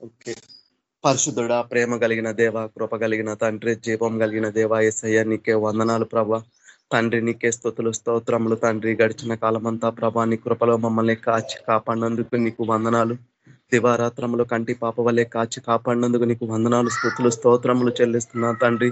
Okay. పరిశుద్ధుడా ప్రేమ కలిగిన దేవ కృప కలిగిన తండ్రి జీవం కలిగిన దేవ ఎస్ఐ నీకే వందనాలు ప్రభా. తండ్రి నీకే స్థుతులు స్తోత్రములు తండ్రి. గడిచిన కాలమంతా ప్రభా నీ కృపలో మమ్మల్ని కాచి కాపాడినందుకు నీకు వందనాలు. దివారాత్రములు కంటి పాప వల్లే కాచి కాపాడినందుకు నీకు వందనాలు స్థుతులు స్తోత్రములు చెల్లిస్తున్నా తండ్రి.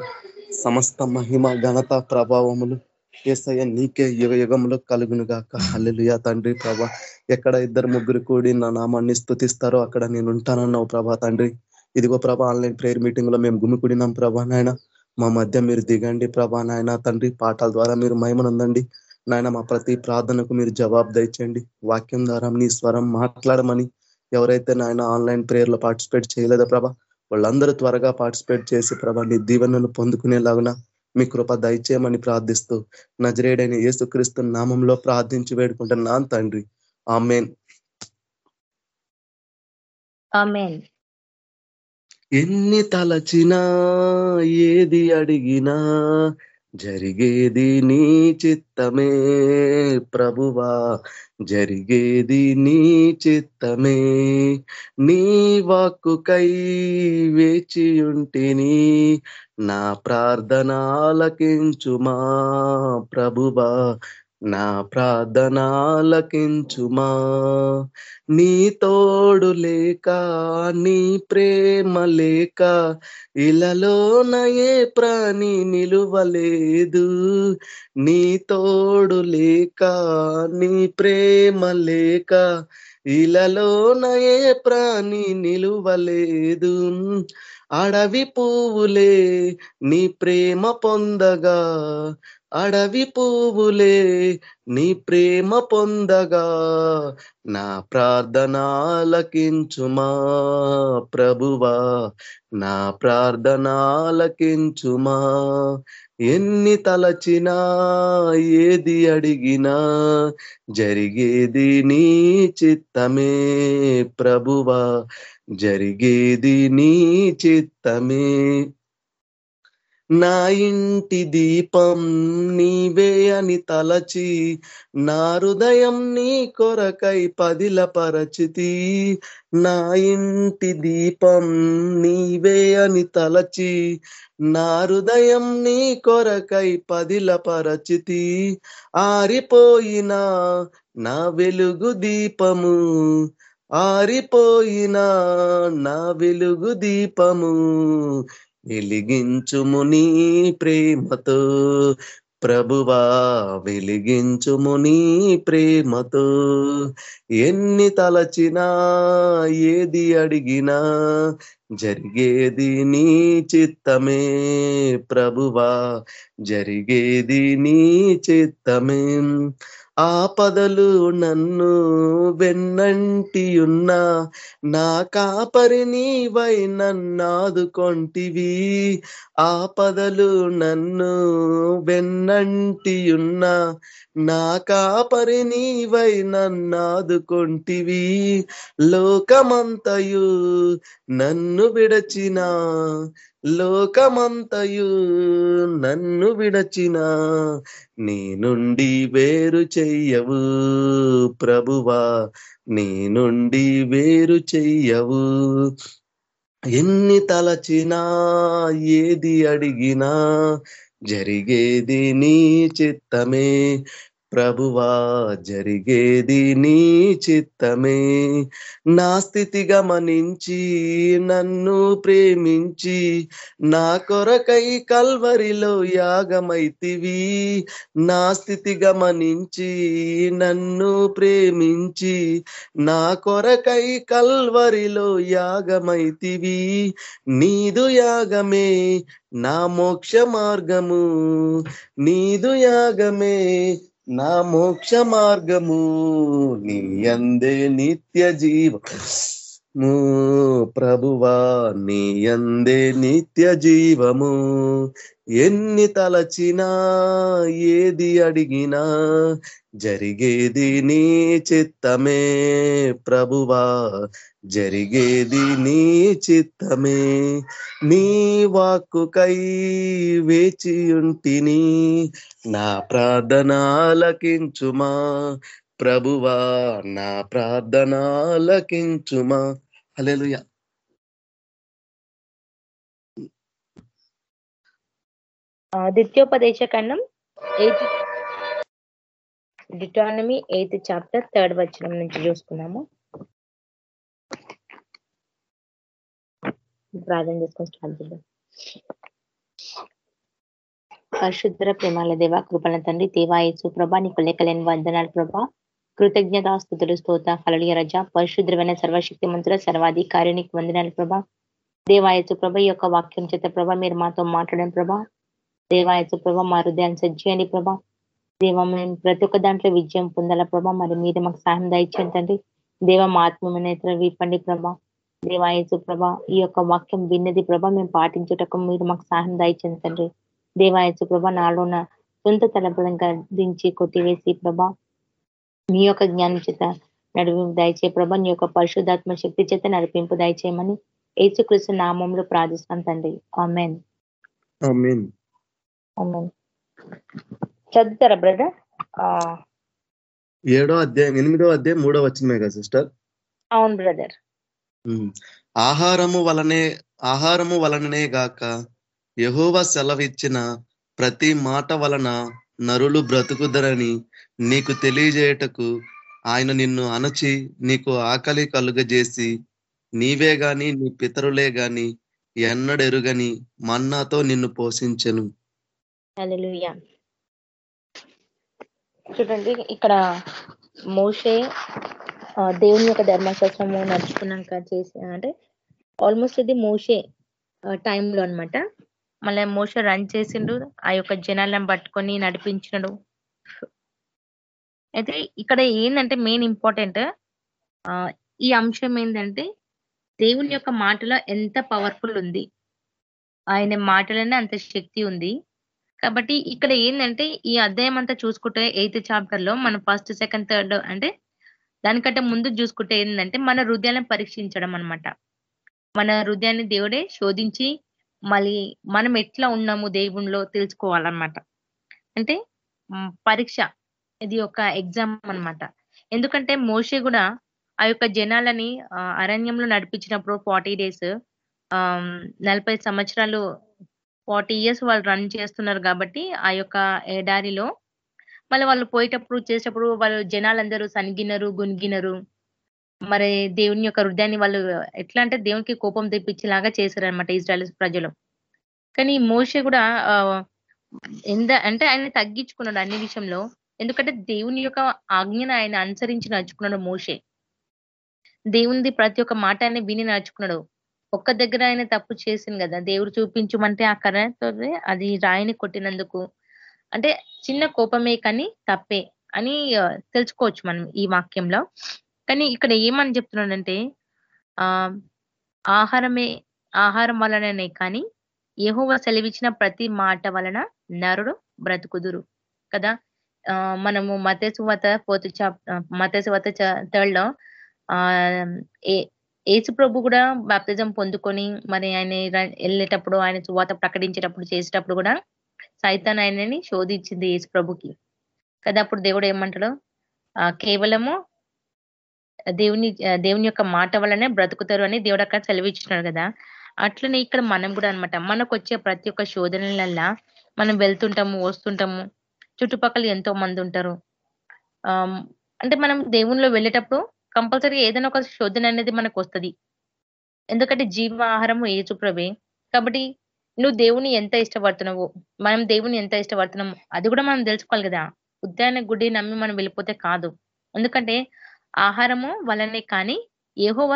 సమస్త మహిమ ఘనత ప్రభావములు ఏసయ్య నీకే యుగ యుగంలో కలుగును గాక. హల్లుయా తండ్రి ప్రభా. ఎక్కడ ఇద్దరు ముగ్గురు కూడి నా నామాన్ని స్థుతిస్తారో అక్కడ నేను ఉంటానన్నావు ప్రభా తండ్రి. ఇదిగో ప్రభా ఆన్లైన్ ప్రేయర్ మీటింగ్లో మేము గుమికూడినాం ప్రభా నాయన. మా మధ్య మీరు దిగండి ప్రభా నాయన తండ్రి. పాఠాల ద్వారా మీరు మహిమనుందండి. నాయన మా ప్రతి ప్రార్థనకు మీరు జవాబు దయచండి వాక్యం ద్వారా నీ స్వరం మాట్లాడమని ఎవరైతే నాయన ఆన్లైన్ ప్రేయర్లో పార్టిసిపేట్ చేయలేదో ప్రభా వాళ్ళందరూ త్వరగా పార్టిసిపేట్ చేసి ప్రభా నీ దీవెనను పొందుకునేలాగున మీ కృప దయచేయమని ప్రార్థిస్తూ నజరేడైన యేసుక్రీస్తు నామంలో ప్రార్థించి వేడుకుంటున్నాను తండ్రి. ఆమెన్. ఎన్ని తలచినా ఏది అడిగినా జరిగేది నీ చిత్తమే ప్రభువా. జరిగేది నీ చిత్తమే నీ వాక్కుకై వేచియుంటిని నా ప్రార్థనాలకించుమా ప్రభువా. నా ప్రార్థనాలకించుమా. నీ తోడు లేక నీ ప్రేమ లేక ఇలలోన ప్రాణి నిలువలేదు. నీ తోడు లేక నీ ప్రేమ లేక ఇలలోన ప్రాణి నిలువలేదు. అడవి పువ్వులే నీ ప్రేమ పొందగా అడవి పువ్వులే నీ ప్రేమ పొందగా నా ప్రార్థనాలకించుమా ప్రభువా నా ప్రార్థనాలకించుమా ఎన్ని తలచినా ఏది అడిగినా జరిగేది నీ చిత్తమే ప్రభువా జరిగేది నీ చిత్తమే నా ఇంటి దీపం నీవే అని తలచి నా హృదయం నీ కొరకై పదిల పరచితి నా ఇంటి దీపం నీవే అని తలచి నా హృదయం నీ కొరకై పదిల పరచితి ఆరిపోయిన నా వెలుగు దీపము ఆరిపోయిన నా వెలుగు దీపము. వెలిగించుము నీ ప్రేమతో. ప్రభువా వెలిగించుము నీ ప్రేమతో. ఎన్ని తలచినా ఏది అడిగినా జరిగేది నీ చిత్తమే ప్రభువా. జరిగేది నీ చిత్తమే. ఆపదలు నన్ను వెన్నంటి ఉన్నా నా కాపరి నీవై నన్నాదుకొంటివి. ఆపదలు నన్ను వెన్నంటి ఉన్నా నా కాపరి నీవై నన్నాదుకొంటివి. లోకమంతయు నన్ను విడచినా లోకమంతయు నన్ను విడచిన నీ నుండి వేరు చెయ్యవు ప్రభువా నీ నుండి వేరు చెయ్యవు. ఎన్ని తలచినా ఏది అడిగినా జరిగేది నీ చిత్తమే ప్రభువా జరిగేది నీ చిత్తమే. నా స్థితి గమనించి నన్ను ప్రేమించి నా కొరకై కల్వరిలో యాగమైతివి. నా స్థితి గమనించి నన్ను ప్రేమించి నా కొరకై కల్వరిలో యాగమైతివి. నీదు యాగమే నా మోక్ష మార్గము. నీదు యాగమే నా మోక్ష మార్గము నీ అందే నిత్య జీవ ప్రభువా నీ అందే నిత్య జీవము. ఎన్ని తలచినా ఏది అడిగినా జరిగేది నీ చిత్తమే. ప్రభువా జరిగేది నీ చిత్తమే. నీ వాక్కుకై వేచియుంటిని. నా ప్రార్థనాలకించుమా. ప్రభువా నా ప్రార్థనాలకించుమా. అలెలుయా ద్వితీయోపదేశ ఖండం eighth Deuteronomy eighth chapter third వచ్చిన నుంచి చూసుకున్నాము ప్రార్థన చేసుకొని స్టార్ట్ చేద్దాం. పరిశుద్ర ప్రేమాల దేవ కృపణ తండ్రి దేవాయసు ప్రభా నీకు లెక్కలేని వందనాలు ప్రభా. కృతజ్ఞతాస్తుతులు స్తోత ఫలలియ రజ. పరిశుద్రమైన సర్వశక్తి మంత్రుల సర్వాధికారినికి వందనాలు ప్రభా. దేవాయసు ప్రభ ఈ యొక్క వాక్యం చేత ప్రభా మీరు మాతో మాట్లాడని ప్రభా. దేవాయసు ప్రభ మా హృదయాన్ని సజ్జేయండి ప్రభా. దేవ మేము ప్రతి ఒక్క దాంట్లో విజయం పొందాల ప్రభా. మరి మీరు మాకు సహాయం దాయించండి తండ్రి. దేవ మా ఆత్మీయ నేత్ర వీపండి ప్రభా. దేవాయసు ప్రభ ఈ యొక్క వాక్యం విన్నది ప్రభ మేము పాటించేటకు మీరు మాకు సహాయం దయచేయండి తండ్రి. దేవాయసు ప్రభ నాలో సొంత తలపడంగా దించి కొట్టివేసి ప్రభ మీ యొక్క జ్ఞానం చేత నడిపింపు దయచే ప్రభ నీ యొక్క పరిశుద్ధాత్మ శక్తి చేత నడిపింపు దయచేయమని ఏసుకృష్ణ నామంలో ప్రార్థిస్తాం తండ్రి. ఆమెన్. చదువుతారా బ్రదర్? ఏడో అధ్యాయం ఎనిమిదో అధ్యాయం మూడో వచ్చినమే కదా సిస్టర్? అవును బ్రదర్. ఆహారము వలనే ఆహారము వలననే గాక యహోవ సెలవిచ్చిన ప్రతి మాట వలన నరులు బ్రతుకుదరని నీకు తెలియజేయటకు ఆయన నిన్ను అణచి నీకు ఆకలి కలుగజేసి నీవే గాని నీ పితరులే గాని ఎన్నడెరుగని మన్నాతో నిన్ను పోషించను. చూడండి ఇక్కడ మోషే దేవుని యొక్క ధర్మశాస్త్రము నడుచుకున్నాక చేసి అంటే ఆల్మోస్ట్ ఇది మోషే టైంలో అనమాట మళ్ళీ మోస రన్ చేసిండు ఆ యొక్క జనాలను పట్టుకొని నడిపించినడు. అయితే ఇక్కడ ఏంటంటే మెయిన్ ఇంపార్టెంట్ ఈ అంశం ఏంటంటే దేవుని యొక్క మాటలో ఎంత పవర్ఫుల్ ఉంది. ఆయన మాటలనే అంత శక్తి ఉంది. కాబట్టి ఇక్కడ ఏంటంటే ఈ అధ్యాయం అంతా చూసుకుంటే ఎయిత్ చాప్టర్లో మన ఫస్ట్ సెకండ్ థర్డ్ అంటే దానికంటే ముందు చూసుకుంటే ఏంటంటే మన హృదయాలను పరీక్షించడం అనమాట మన హృదయాన్ని దేవుడే శోధించి మళ్ళీ మనం ఎట్లా ఉన్నాము దేవుణ్ణిలో తెలుసుకోవాలన్నమాట. అంటే పరీక్ష ఇది ఒక ఎగ్జామ్ అనమాట ఎందుకంటే మోషే కూడా ఆ యొక్క జనాలని అరణ్యంలో నడిపించినప్పుడు ఫార్టీ డేస్ నలభై సంవత్సరాలు ఫార్టీ ఇయర్స్ వాళ్ళు రన్ చేస్తున్నారు కాబట్టి ఆ యొక్క ఎడారిలో మళ్ళీ వాళ్ళు పోయేటప్పుడు చేసేటప్పుడు వాళ్ళు జనాలందరూ సనిగినరు గునిగినరు. మరి దేవుని యొక్క హృదయాన్ని వాళ్ళు ఎట్లా అంటే దేవునికి కోపం తెప్పించేలాగా చేశారనమాట ఇజ్రాయల్ ప్రజలు. కానీ మోసే కూడా ఎంత అంటే ఆయన తగ్గించుకున్నాడు అన్ని విషయంలో. ఎందుకంటే దేవుని యొక్క ఆజ్ఞను ఆయన అనుసరించి నడుచుకున్నాడు మోసే దేవునిది ప్రతి ఒక్క మాట ఆయన విని నడుచుకున్నాడు. ఒక్క దగ్గర ఆయన తప్పు చేసింది కదా దేవుడు చూపించమంటే ఆ కర్రతో అది రాయిని కొట్టినందుకు. అంటే చిన్న కోపమే కానీ తప్పే అని తెలుసుకోవచ్చు మనం ఈ వాక్యంలో. కానీ ఇక్కడ ఏమని చెప్తున్నాడంటే ఆ ఆహారమే ఆహారం వలననే కానీ ఏహోవ సెలవిచ్చిన ప్రతి మాట వలన నరుడు బ్రతుకుదురు కదా? మనము మతేసువత పోతు మతేసువత థర్డ్లో ఆ ఏసు ప్రభు కూడా బాప్తిజం పొందుకొని మరి ఆయన వెళ్ళేటప్పుడు ఆయన చువాత ప్రకటించేటప్పుడు చేసేటప్పుడు కూడా సైతాన్ ఆయనని శోధించింది యేసు ప్రభుకి. కదా అప్పుడు దేవుడు ఏమంటాడు? కేవలము దేవుని దేవుని యొక్క మాట వల్లనే బ్రతుకుతారు అని దేవుడు అక్కడ సెలవిచ్చినాడు కదా. అట్లనే ఇక్కడ మనం కూడా అనమాట మనకు వచ్చే ప్రతి ఒక్క శోధనలల్లా మనం వెళ్తుంటాము వస్తుంటాము. చుట్టుపక్కల ఎంతో మంది ఉంటారు. అంటే మనం దేవునిలో వెళ్ళేటప్పుడు కంపల్సరీ ఏదైనా ఒక శోధన అనేది మనకు వస్తుంది ఎందుకంటే జీవ ఆహారము ఏచుప్రవే కాబట్టి నువ్వు దేవుని ఎంత ఇష్టపడుతున్నావు మనం దేవుని ఎంత ఇష్టపడుతున్నాము అది కూడా మనం తెలుసుకోవాలి కదా. ఉద్యాన గుడి నమ్మి మనం వెళ్ళిపోతే కాదు. ఎందుకంటే ఆహారము వలనే కానీ ఏహోవ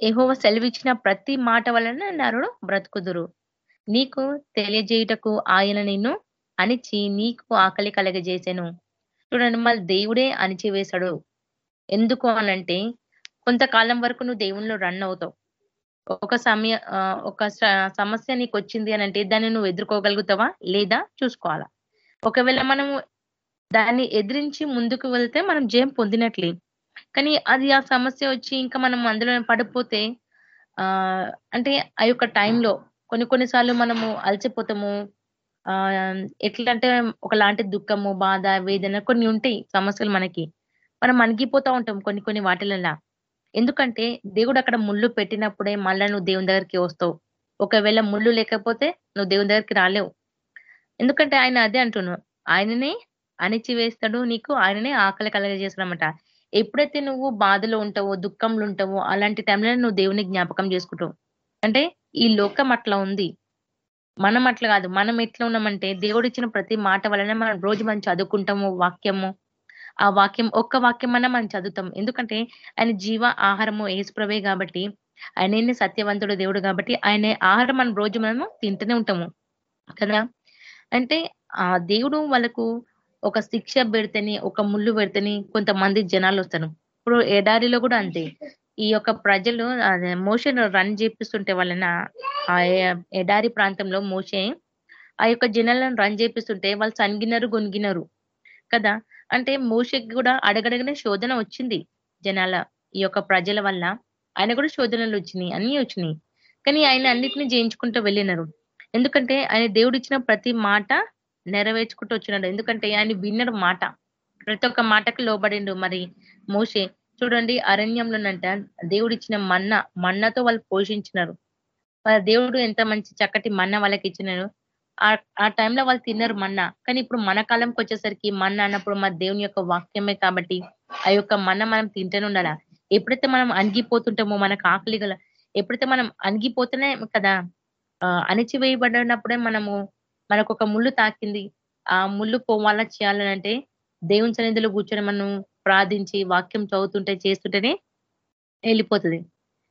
ఏహోవ సెలవిచ్చిన ప్రతి మాట వలన నరుడు బ్రతుకుదురు. నీకు తెలియజేయుటకు ఆయన నిన్ను అణిచి నీకు ఆకలి కలగజేసాను. చూడండి మళ్ళీ దేవుడే అణిచివేశాడు. ఎందుకు అనంటే కొంతకాలం వరకు నువ్వు దేవుణ్ణి రన్ అవుతావు. ఒక సమయ ఒక సమస్య నీకు వచ్చింది అని అంటే దాన్ని నువ్వు ఎదుర్కోగలుగుతావా? లేదా చూసుకోవాలా? ఒకవేళ మనము దాన్ని ఎదిరించి ముందుకు వెళ్తే మనం జయం పొందినట్లే. కానీ అది ఆ సమస్య వచ్చి ఇంకా మనం అందులో పడిపోతే ఆ అంటే ఆ యొక్క టైంలో కొన్ని కొన్నిసార్లు మనము అలసిపోతాము. ఆ ఎట్లా అంటే ఒకలాంటి దుఃఖము బాధ వేదన కొన్ని ఉంటాయి సమస్యలు మనకి. మనం అణిగిపోతూ ఉంటాం కొన్ని కొన్ని వాటిలలా ఎందుకంటే దేవుడు అక్కడ ముళ్ళు పెట్టినప్పుడే మళ్ళా నువ్వు దేవుని దగ్గరికి వస్తావు. ఒకవేళ ముళ్ళు లేకపోతే నువ్వు దేవుని దగ్గరికి రాలేవు. ఎందుకంటే ఆయన అదే అంటున్నావు ఆయననే అణిచివేస్తాడు నీకు ఆయననే ఆకలి కలగజేస్తాడనమాట ఎప్పుడైతే నువ్వు బాధలో ఉంటావో దుఃఖంలో ఉంటావో అలాంటి టైంలో నువ్వు దేవుని జ్ఞాపకం చేసుకుంటావు. అంటే ఈ లోకం అట్లా ఉంది. మనం అట్లా కాదు. మనం ఎట్లా ఉన్నామంటే దేవుడు ఇచ్చిన ప్రతి మాట వలన మనం రోజు మనం చదువుకుంటాము వాక్యము ఆ వాక్యం ఒక్క వాక్యం అన్న మనం చదువుతాం. ఎందుకంటే ఆయన జీవ ఆహారము ఏసుప్రవే కాబట్టి ఆయననే సత్యవంతుడు దేవుడు కాబట్టి ఆయన ఆహారం మనం రోజు మనము తింటూనే ఉంటాము. కదా? అంటే ఆ దేవుడు వాళ్ళకు ఒక శిక్ష పెడితేని ఒక ముళ్ళు పెడితేని కొంతమంది జనాలు వస్తారు. ఇప్పుడు ఎడారిలో కూడా అంతే. ఈ యొక్క ప్రజలు మోషన్ రన్ చేపిస్తుంటే వాళ్ళన ఆ ఎడారి ప్రాంతంలో మోసే ఆ యొక్క జనాలను రన్ చేపిస్తుంటే వాళ్ళు సనిగినారు గొనిగినారు. కదా? అంటే మూషకి కూడా అడగడగనే శోధన వచ్చింది జనాల ఈ యొక్క ప్రజల వల్ల. ఆయన కూడా శోధనలు వచ్చినాయి అన్ని వచ్చినాయి. కానీ ఆయన అన్నిటిని జయించుకుంటూ వెళ్ళినారు. ఎందుకంటే ఆయన దేవుడు ఇచ్చిన ప్రతి మాట నెరవేర్చుకుంటూ వచ్చినాడు. ఎందుకంటే ఆయన విన్నడు మాట. ప్రతి ఒక్క మాటకు లోబడిండు మరి మోసే చూడండి అరణ్యంలోనంట దేవుడు ఇచ్చిన మన్న మన్నతో వాళ్ళు పోషించినారు. దేవుడు ఎంత మంచి చక్కటి మన్న వాళ్ళకి ఇచ్చినారు ఆ టైంలో వాళ్ళు తిన్నారు మన్న. కానీ ఇప్పుడు మన కాలంకి వచ్చేసరికి మన్న అన్నప్పుడు మన దేవుని యొక్క వాక్యమే కాబట్టి ఆ యొక్క మన్న మనం తింటూనే ఉండాలా? ఎప్పుడైతే మనం అణిగిపోతుంటామో మనకు ఆకలి గల ఎప్పుడైతే మనం అణిగిపోతేనే కదా అణిచివేయబడినప్పుడే మనము మనకు ఒక ముళ్ళు తాకింది. ఆ ముళ్ళు పోవాలా చేయాలని అంటే దేవుని సన్నిధిలో కూర్చొని మనం ప్రార్థించి వాక్యం చదువుతుంటే చేస్తుంటేనే వెళ్ళిపోతుంది.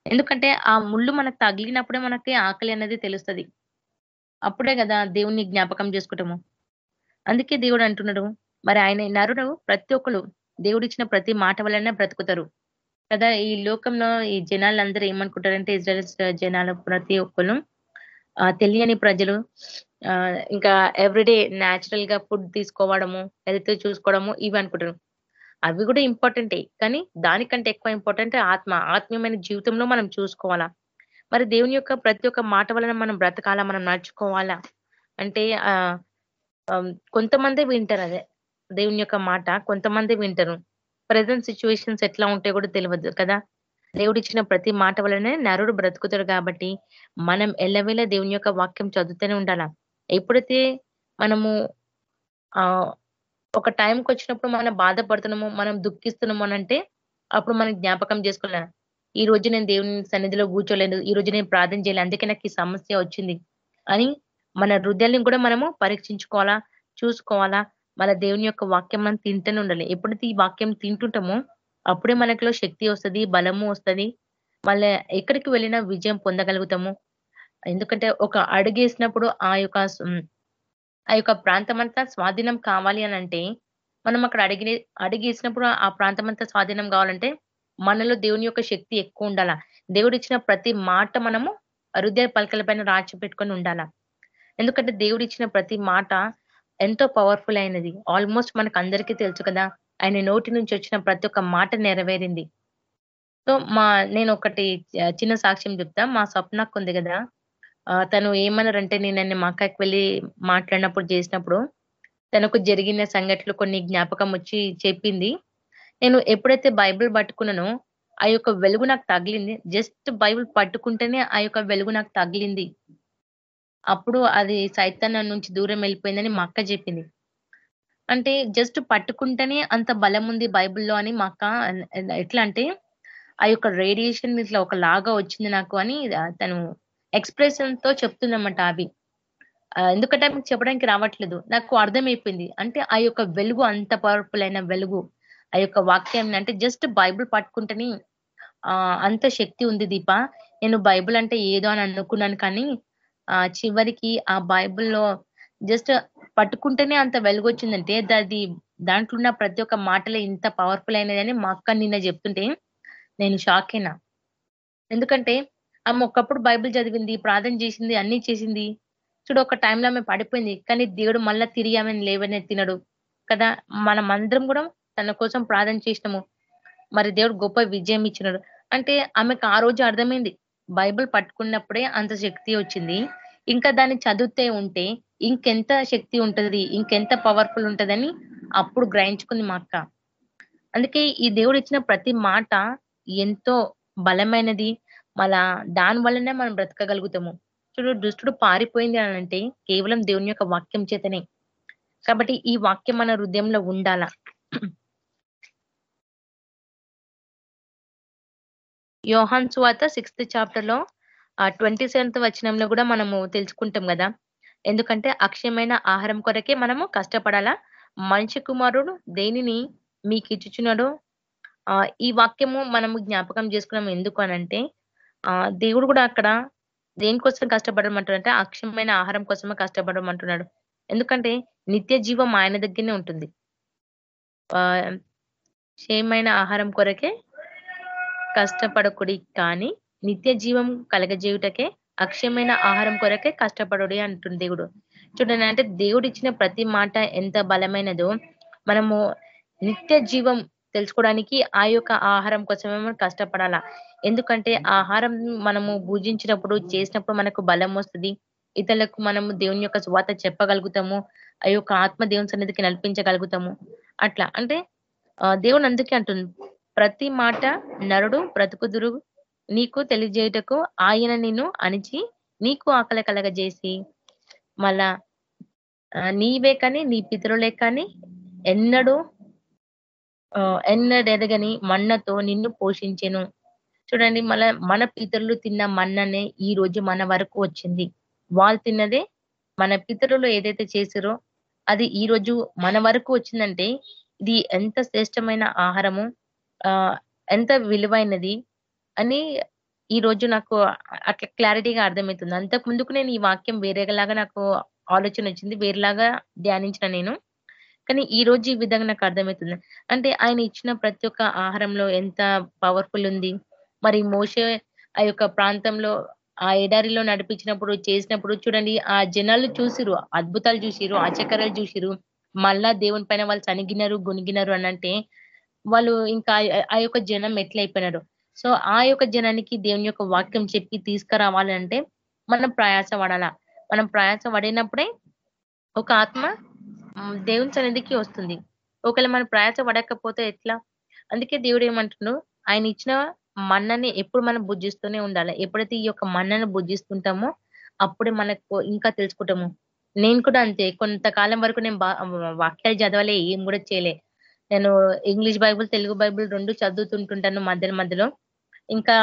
ఎందుకంటే ఆ ముళ్ళు మనకు తగిలినప్పుడే మనకి ఆకలి అనేది తెలుస్తుంది. అప్పుడే కదా దేవుణ్ణి జ్ఞాపకం చేసుకుంటాము. అందుకే దేవుడు అంటున్నాడు మరి ఆయన నరుడు ప్రతి ఒక్కరు దేవుడిచ్చిన ప్రతి మాట వలన బ్రతుకుతారు. కదా ఈ లోకంలో ఈ జనాలందరూ ఏమనుకుంటారంటే ఇజ్రాయల్స్ జనాలు ప్రతి ఒక్కరు తెలియని ప్రజలు ఇంకా ఎవ్రీడే న్యాచురల్గా ఫుడ్ తీసుకోవడము హెల్త్ చూసుకోవడము ఇవి అనుకుంటారు. అవి కూడా ఇంపార్టెంటే కానీ దానికంటే ఎక్కువ ఇంపార్టెంట్ ఆత్మ. ఆత్మీయమైన జీవితంలో మనం చూసుకోవాలా? మరి దేవుని యొక్క ప్రతి ఒక్క మాట వలన మనం బ్రతకాలా? మనం నడుచుకోవాలా? అంటే ఆ కొంతమంది వింటారు అదే. దేవుని యొక్క మాట కొంతమంది వింటారు. ప్రజెంట్ సిచ్యువేషన్స్ ఎట్లా ఉంటాయి కూడా తెలియదు కదా? దేవుడు ఇచ్చిన ప్రతి మాట వలనే నరుడు బ్రతుకుతాడు కాబట్టి మనం ఎల్లవేళ దేవుని యొక్క వాక్యం చదువుతూనే ఉండాలా? ఎప్పుడైతే మనము ఆ ఒక టైంకి వచ్చినప్పుడు మనం బాధపడుతున్నాము మనం దుఃఖిస్తున్నాము అంటే అప్పుడు మనం జ్ఞాపకం చేసుకోలే. ఈ రోజు నేను దేవుని సన్నిధిలో కూర్చోలేదు ఈ రోజు నేను ప్రార్థన చేయలేదు అందుకే నాకు ఈ సమస్య వచ్చింది అని మన హృదయాల్ని కూడా మనము పరీక్షించుకోవాలా చూసుకోవాలా మన దేవుని యొక్క వాక్యం మనం తింటూనే ఉండాలి. ఎప్పుడైతే ఈ వాక్యం తింటుంటామో అప్పుడే మనకిలో శక్తి వస్తుంది బలము వస్తుంది. మళ్ళీ ఎక్కడికి వెళ్ళినా విజయం పొందగలుగుతాము. ఎందుకంటే ఒక అడుగేసినప్పుడు ఆ యొక్క ఆ యొక్క ప్రాంతం అంతా స్వాధీనం కావాలి అని అంటే మనం అక్కడ అడిగి అడిగేసినప్పుడు ఆ ప్రాంతం అంతా స్వాధీనం కావాలంటే మనలో దేవుని యొక్క శక్తి ఎక్కువ ఉండాలా? దేవుడు ఇచ్చిన ప్రతి మాట మనము హృదయ పలకల పైన రాచి పెట్టుకొని ఉండాలా? ఎందుకంటే దేవుడు ఇచ్చిన ప్రతి మాట ఎంతో పవర్ఫుల్ అయినది. ఆల్మోస్ట్ మనకు అందరికీ తెలుసు కదా? ఆయన నోటి నుంచి వచ్చిన ప్రతి ఒక్క మాట నెరవేరింది. సో మా నేను ఒకటి చిన్న సాక్ష్యం చెప్తా. మా స్వప్నకు ఉంది కదా? తను ఏమన్నారంటే నేను మా అక్కకి వెళ్ళి మాట్లాడినప్పుడు చేసినప్పుడు తనకు జరిగిన సంఘటనలు కొన్ని జ్ఞాపకం వచ్చి చెప్పింది. నేను ఎప్పుడైతే బైబిల్ పట్టుకున్నానో ఆ యొక్క వెలుగు నాకు తగిలింది. జస్ట్ బైబిల్ పట్టుకుంటేనే ఆ యొక్క వెలుగు నాకు తగిలింది. అప్పుడు అది సైతన్ నుంచి దూరం వెళ్ళిపోయిందని మా అక్క చెప్పింది. అంటే జస్ట్ పట్టుకుంటేనే అంత బలం ఉంది బైబిల్లో అని మా అక్క ఎట్లా అంటే ఆ యొక్క రేడియేషన్ ఇట్లా ఒక లాగా వచ్చింది నాకు అని తను ఎక్స్ప్రెషన్తో చెప్తుందన్నమాట అవి. ఎందుకంటే మీకు చెప్పడానికి రావట్లేదు. నాకు అర్థమైపోయింది. అంటే ఆ యొక్క వెలుగు అంత పవర్ఫుల్ అయిన వెలుగు. ఆ యొక్క వాక్యం అంటే జస్ట్ బైబిల్ పట్టుకుంటేనే ఆ అంత శక్తి ఉంది దీప. నేను బైబిల్ అంటే ఏదో అని అనుకున్నాను కానీ ఆ చివరికి ఆ బైబుల్లో జస్ట్ పట్టుకుంటేనే అంత వెలుగొచ్చిందంటే అది దాంట్లో ఉన్న ప్రతి ఒక్క మాటలే ఇంత పవర్ఫుల్ అయినదని మా అక్క నిన్న చెప్తుంటే నేను షాక్ అయినా. ఎందుకంటే ఆమె ఒకప్పుడు బైబిల్ చదివింది ప్రార్థన చేసింది అన్ని చేసింది. చూడు ఒక టైంలో ఆమె పడిపోయింది కానీ దేవుడు మళ్ళా తిరిగి ఆమెను లేవనే తినడు కదా మనం అందరం కూడా తన కోసం ప్రార్థన చేసినాము. మరి దేవుడు గొప్ప విజయం ఇచ్చినాడు. అంటే ఆమెకు ఆ రోజు అర్థమైంది. బైబిల్ పట్టుకున్నప్పుడే అంత శక్తి వచ్చింది. ఇంకా దాన్ని చదివితే ఉంటే ఇంకెంత శక్తి ఉంటది ఇంకెంత పవర్ఫుల్ ఉంటదని అప్పుడు గ్రహించుకుంది మా అక్క. అందుకే ఈ దేవుడు ఇచ్చిన ప్రతి మాట ఎంతో బలమైనది. మళ్ళా దాని వల్లనే మనం బ్రతకగలుగుతాము. చూడు దుష్టుడు పారిపోయింది అని అంటే కేవలం దేవుని యొక్క వాక్యం చేతనే. కాబట్టి ఈ వాక్యం మన హృదయంలో ఉండాల? యోహాన్ స్వాత సిక్స్త్ చాప్టర్లో ట్వంటీ సెవెంత్ వచనంలో కూడా మనము తెలుసుకుంటాం కదా. ఎందుకంటే అక్షయమైన ఆహారం కొరకే మనము కష్టపడాలా? మనిషి కుమారుడు దేనిని మీకు ఇచ్చుచున్నాడు ఆ ఈ వాక్యము మనము జ్ఞాపకం చేసుకున్నాం ఎందుకు అనంటే ఆ దేవుడు కూడా అక్కడ దేనికోసం కష్టపడమంటున్నాడంటే అక్షయమైన ఆహారం కోసమే కష్టపడమంటున్నాడు. ఎందుకంటే నిత్య జీవం ఆయన దగ్గరనే ఉంటుంది. ఆ క్షయమైన ఆహారం కొరకే కష్టపడకుడి కానీ నిత్య జీవం కలగజేయుటకే అక్షయమైన ఆహారం కొరకే కష్టపడుడి అంటుంది దేవుడు. చూడండి అంటే దేవుడు ఇచ్చిన ప్రతి మాట ఎంత బలమైనదో మనము నిత్య జీవం తెలుసుకోవడానికి ఆ యొక్క ఆహారం కోసమే మనం కష్టపడాలా. ఎందుకంటే ఆహారం మనము భుజించినప్పుడు చేసినప్పుడు మనకు బలం వస్తుంది. ఇతరులకు మనము దేవుని యొక్క స్వాత చెప్పగలుగుతాము ఆ యొక్క ఆత్మ దేవుని సన్నిధికి నడిపించగలుగుతాము. అట్లా అంటే దేవుని అందుకే అంటుంది ప్రతి మాట నరుడు బ్రతుకుదురు. నీకు తెలియజేయటకు ఆయన నిన్ను అణిచి నీకు ఆకలి కలగజేసి. మళ్ళా నీవే కానీ నీ పితరులే కానీ ఎన్నడూ ఎన్నడెదగని మన్నతో నిన్ను పోషించెను. చూడండి మళ్ళా మన పితరులు తిన్న మన్ననే ఈ రోజు మన వరకు వచ్చింది. వాళ్ళు తిన్నదే మన పితరులు ఏదైతే చేసారో అది ఈ రోజు మన వరకు వచ్చిందంటే ఇది ఎంత శ్రేష్టమైన ఆహారము. ఎంత విలువైనది అని ఈ రోజు నాకు అట్లా క్లారిటీగా అర్థమవుతుంది. అంతకు ముందుకు నేను ఈ వాక్యం వేరేలాగా నాకు ఆలోచన వచ్చింది వేరేలాగా ధ్యానించిన నేను. కానీ ఈ రోజు ఈ విధంగా నాకు అర్థమవుతుంది. అంటే ఆయన ఇచ్చిన ప్రతి ఒక్క ఆహారంలో ఎంత పవర్ఫుల్ ఉంది. మరి మోసే ఆ యొక్క ప్రాంతంలో ఆ ఎడారిలో నడిపించినప్పుడు చేసినప్పుడు చూడండి ఆ జనాలు చూసిరు అద్భుతాలు చూసిరు ఆచకరాలు చూసిరు. మళ్ళా దేవుని పైన వాళ్ళు చనిగినారు గునిగినారు అనంటే వాళ్ళు ఇంకా ఆ యొక్క జనం ఎట్లయిపోయినారు. సో ఆ యొక్క జనానికి దేవుని యొక్క వాక్యం చెప్పి తీసుకురావాలంటే మనం ప్రయాస పడాలా మనం ప్రయాస పడినప్పుడే ఒక ఆత్మ దేవుని సన్నిధికి వస్తుంది. ఒకవేళ మనం ప్రయాస పడకపోతే ఎట్లా? అందుకే దేవుడు ఏమంటున్నాడు? ఆయన ఇచ్చిన మన్నని ఎప్పుడు మనం బుజ్జిస్తూనే ఉండాలి. ఎప్పుడైతే ఈ యొక్క మన్నను బుజ్జిస్తుంటామో అప్పుడే మనకు ఇంకా తెలుసుకుంటాము. నేను కూడా అంతే. కొంతకాలం వరకు నేను వాక్యాలు చదవలే ఏం కూడా చేయలే. నేను ఇంగ్లీష్ బైబుల్ తెలుగు బైబుల్ రెండు చదువుతుంటుంటాను మధ్య మధ్యలో. ఇంకా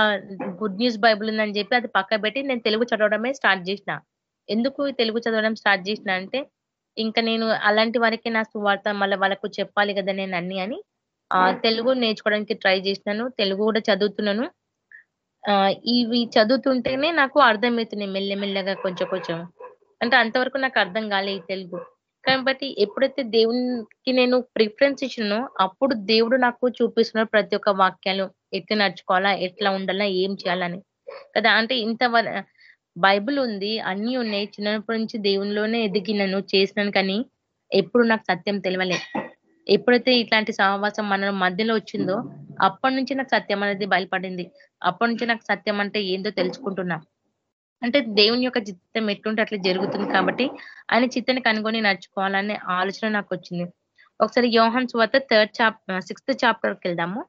గుడ్ న్యూస్ బైబుల్ ఉందని చెప్పి అది పక్క పెట్టి నేను తెలుగు చదవడమే స్టార్ట్ చేసిన. ఎందుకు తెలుగు చదవడం స్టార్ట్ చేసిన అంటే ఇంకా నేను అలాంటి వారికి నా సువార్త మళ్ళీ వాళ్ళకు చెప్పాలి కదా నేను అన్ని అని ఆ తెలుగు నేర్చుకోవడానికి ట్రై చేసినాను. తెలుగు కూడా చదువుతున్నాను. ఆ ఇవి చదువుతుంటేనే నాకు అర్థమవుతున్నాయి మెల్లమెల్లగా కొంచెం కొంచెం. అంటే అంతవరకు నాకు అర్థం కాలే ఈ తెలుగు. కాబట్టి ఎప్పుడైతే దేవునికి నేను ప్రిఫరెన్స్ ఇచ్చినో అప్పుడు దేవుడు నాకు చూపిస్తున్నాడు ప్రతి ఒక్క వాక్యాలు ఎట్లా నడుచుకోవాలా ఎట్లా ఉండాలా ఏం చేయాలని. కదా అంటే ఇంత బైబుల్ ఉంది అన్ని ఉన్నాయి. చిన్నప్పటి నుంచి దేవునిలోనే ఎదిగినను చేసినాను కానీ ఎప్పుడు నాకు సత్యం తెలియలే ఎప్పుడైతే ఇట్లాంటి సహవాసం మన మధ్యలో వచ్చిందో అప్పటి నుంచి నాకు సత్యం అనేది బయలుపడింది. అప్పటి నుంచి నాకు సత్యం అంటే ఏందో తెలుసుకుంటున్నా. అంటే దేవుని యొక్క చిత్తం ఎట్లుంటే అట్లా జరుగుతుంది కాబట్టి ఆయన చిత్తాన్ని కనుగొని నడుచుకోవాలనే ఆలోచన నాకు వచ్చింది ఒకసారి యోహన్ స్వాత థర్డ్ చాప్ సిక్స్త్ చాప్టర్కి వెళ్దాము.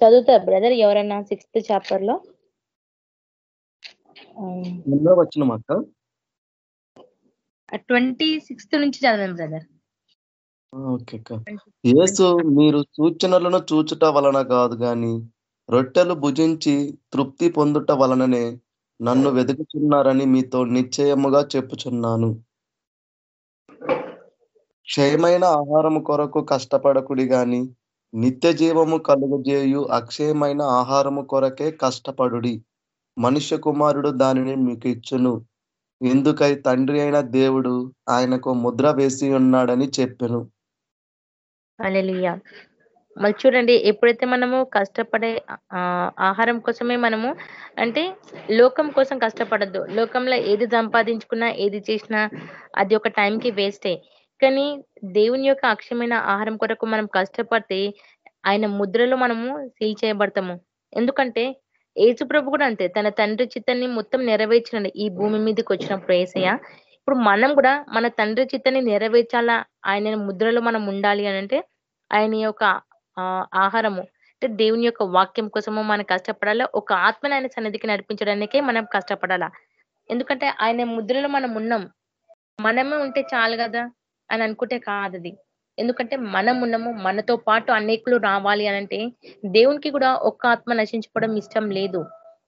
చదువుతారు బ్రదర్ ఎవరన్నా సిక్స్త్ చాప్టర్లో వచ్చిన ట్వంటీ సిక్స్త్ నుంచి చదవండి బ్రదర్. ఓకే యేసు మీరు సూచనలను చూచుట వలన కాదు గాని రొట్టెలు భుజించి తృప్తి పొందుట వలననే నన్ను వెతుకుతున్నారని మీతో నిశ్చయముగా చెప్పుచున్నాను. క్షయమైన ఆహారము కొరకు కష్టపడకుడి గాని నిత్య జీవము కలుగజేయు అక్షయమైన ఆహారము కొరకే కష్టపడుడి. మనుష్య కుమారుడు దానిని మీకు ఇచ్చును. ఎందుకై తండ్రి అయిన దేవుడు ఆయనకు ముద్ర వేసి ఉన్నాడని చెప్పెను. మళ్ళీ చూడండి ఎప్పుడైతే మనము కష్టపడే ఆహారం కోసమే మనము అంటే లోకం కోసం కష్టపడద్దు. లోకంలో ఏది సంపాదించుకున్నా ఏది చేసినా అది ఒక టైంకి వేస్టే. కానీ దేవుని యొక్క అక్షమైన ఆహారం కొరకు మనం కష్టపడితే ఆయన ముద్రలో మనము సీల్ చేయబడతాము. ఎందుకంటే ఏసు ప్రభు కూడా అంతే. తన తండ్రి చిత్తాన్ని మొత్తం నెరవేర్చినండి ఈ భూమి మీదకి వచ్చినప్పుడు ఏసయ్య. ఇప్పుడు మనం కూడా మన తండ్రి చిత్తాన్ని నెరవేర్చాలా? ఆయన ముద్రలో మనం ఉండాలి అని అంటే ఆయన యొక్క ఆహారము. అంటే దేవుని యొక్క వాక్యం కోసము మనం కష్టపడాలా? ఒక ఆత్మని ఆయన సన్నిధికి నడిపించడానికే మనం కష్టపడాలా? ఎందుకంటే ఆయన ముద్రలో మనం ఉన్నాం. మనమే ఉంటే చాలు కదా? అని అనుకుంటే కాదది ఎందుకంటే మనం ఉన్నాము మనతో పాటు అనేకులు రావాలి అని అంటే దేవునికి కూడా ఒక్క ఆత్మ నశించుకోవడం ఇష్టం లేదు.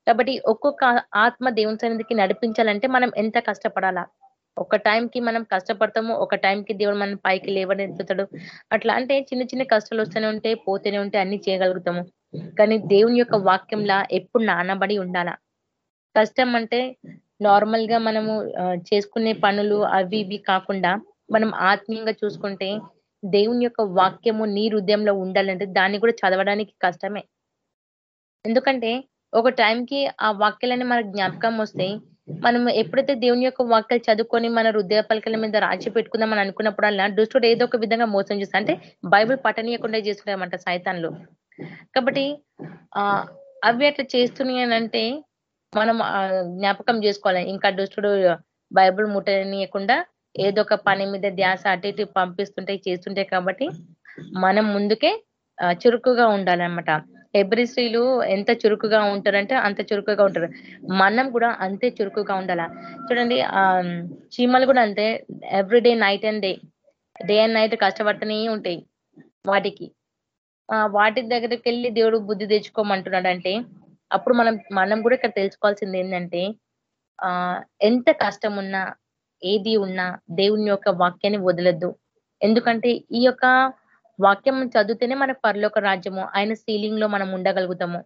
కాబట్టి ఒక్కొక్క ఆత్మ దేవుని సన్నిధికి నడిపించాలంటే మనం ఎంత కష్టపడాలా? ఒక టైంకి మనం కష్టపడతాము ఒక టైంకి దేవుడు మనం పైకి లేవనెత్తుతాడు. అట్లా అంటే చిన్న చిన్న కష్టాలు వస్తూనే ఉంటే పోతూనే ఉంటే అన్ని చేయగలుగుతాము. కానీ దేవుని యొక్క వాక్యంలా ఎప్పుడు నానబడి ఉండాలా? కష్టం అంటే నార్మల్గా మనము చేసుకునే పనులు అవి ఇవి కాకుండా మనం ఆత్మీయంగా చూసుకుంటే దేవుని యొక్క వాక్యము నీ హృదయంలో ఉండాలంటే దాన్ని కూడా చదవడానికి కష్టమే. ఎందుకంటే ఒక టైంకి ఆ వాక్యాలని మన జ్ఞాపకం వస్తే మనం ఎప్పుడైతే దేవుని యొక్క వాక్యలు చదువుకొని మన హృదయ పలకల మీద రాచి పెట్టుకుందామని అనుకున్నప్పుడల్లా దుష్టుడు ఏదో ఒక విధంగా మోసం చేస్తా. అంటే బైబుల్ పఠనీయకుండా చేస్తున్నామంట సైతాన్లు. కాబట్టి ఆ అవి అట్లా చేస్తున్నాయి అంటే మనం జ్ఞాపకం చేసుకోవాలి. ఇంకా దుష్టుడు బైబిల్ ముట్టనీయకుండా ఏదో ఒక పని మీద ధ్యాస అటు ఇటు పంపిస్తుంటే చేస్తుంటే కాబట్టి మనం ముందుకే చురుకుగా ఉండాలన్నమాట. హెబ్రి స్త్రీలు ఎంత చురుకుగా ఉంటారంటే అంత చురుకుగా ఉంటారు. మనం కూడా అంతే చురుకుగా ఉండాల? చూడండి ఆ చీమలు కూడా అంతే. Every day night and day day and night కష్టపడుతూనే ఉంటాయి వాటికి. ఆ వాటి దగ్గరికి వెళ్ళి దేవుడు బుద్ధి తెచ్చుకోమంటున్నాడు అంటే అప్పుడు మనం మనం కూడా ఇక్కడ తెలుసుకోవాల్సింది ఏంటంటే ఆ ఎంత కష్టం ఉన్నా ఏది ఉన్నా దేవుని యొక్క వాక్యాన్ని వదలద్దు. ఎందుకంటే ఈ యొక్క వాక్యం చదివితేనే మన పరలోక రాజ్యము ఆయన సీలింగ్లో మనం ఉండగలుగుతాము.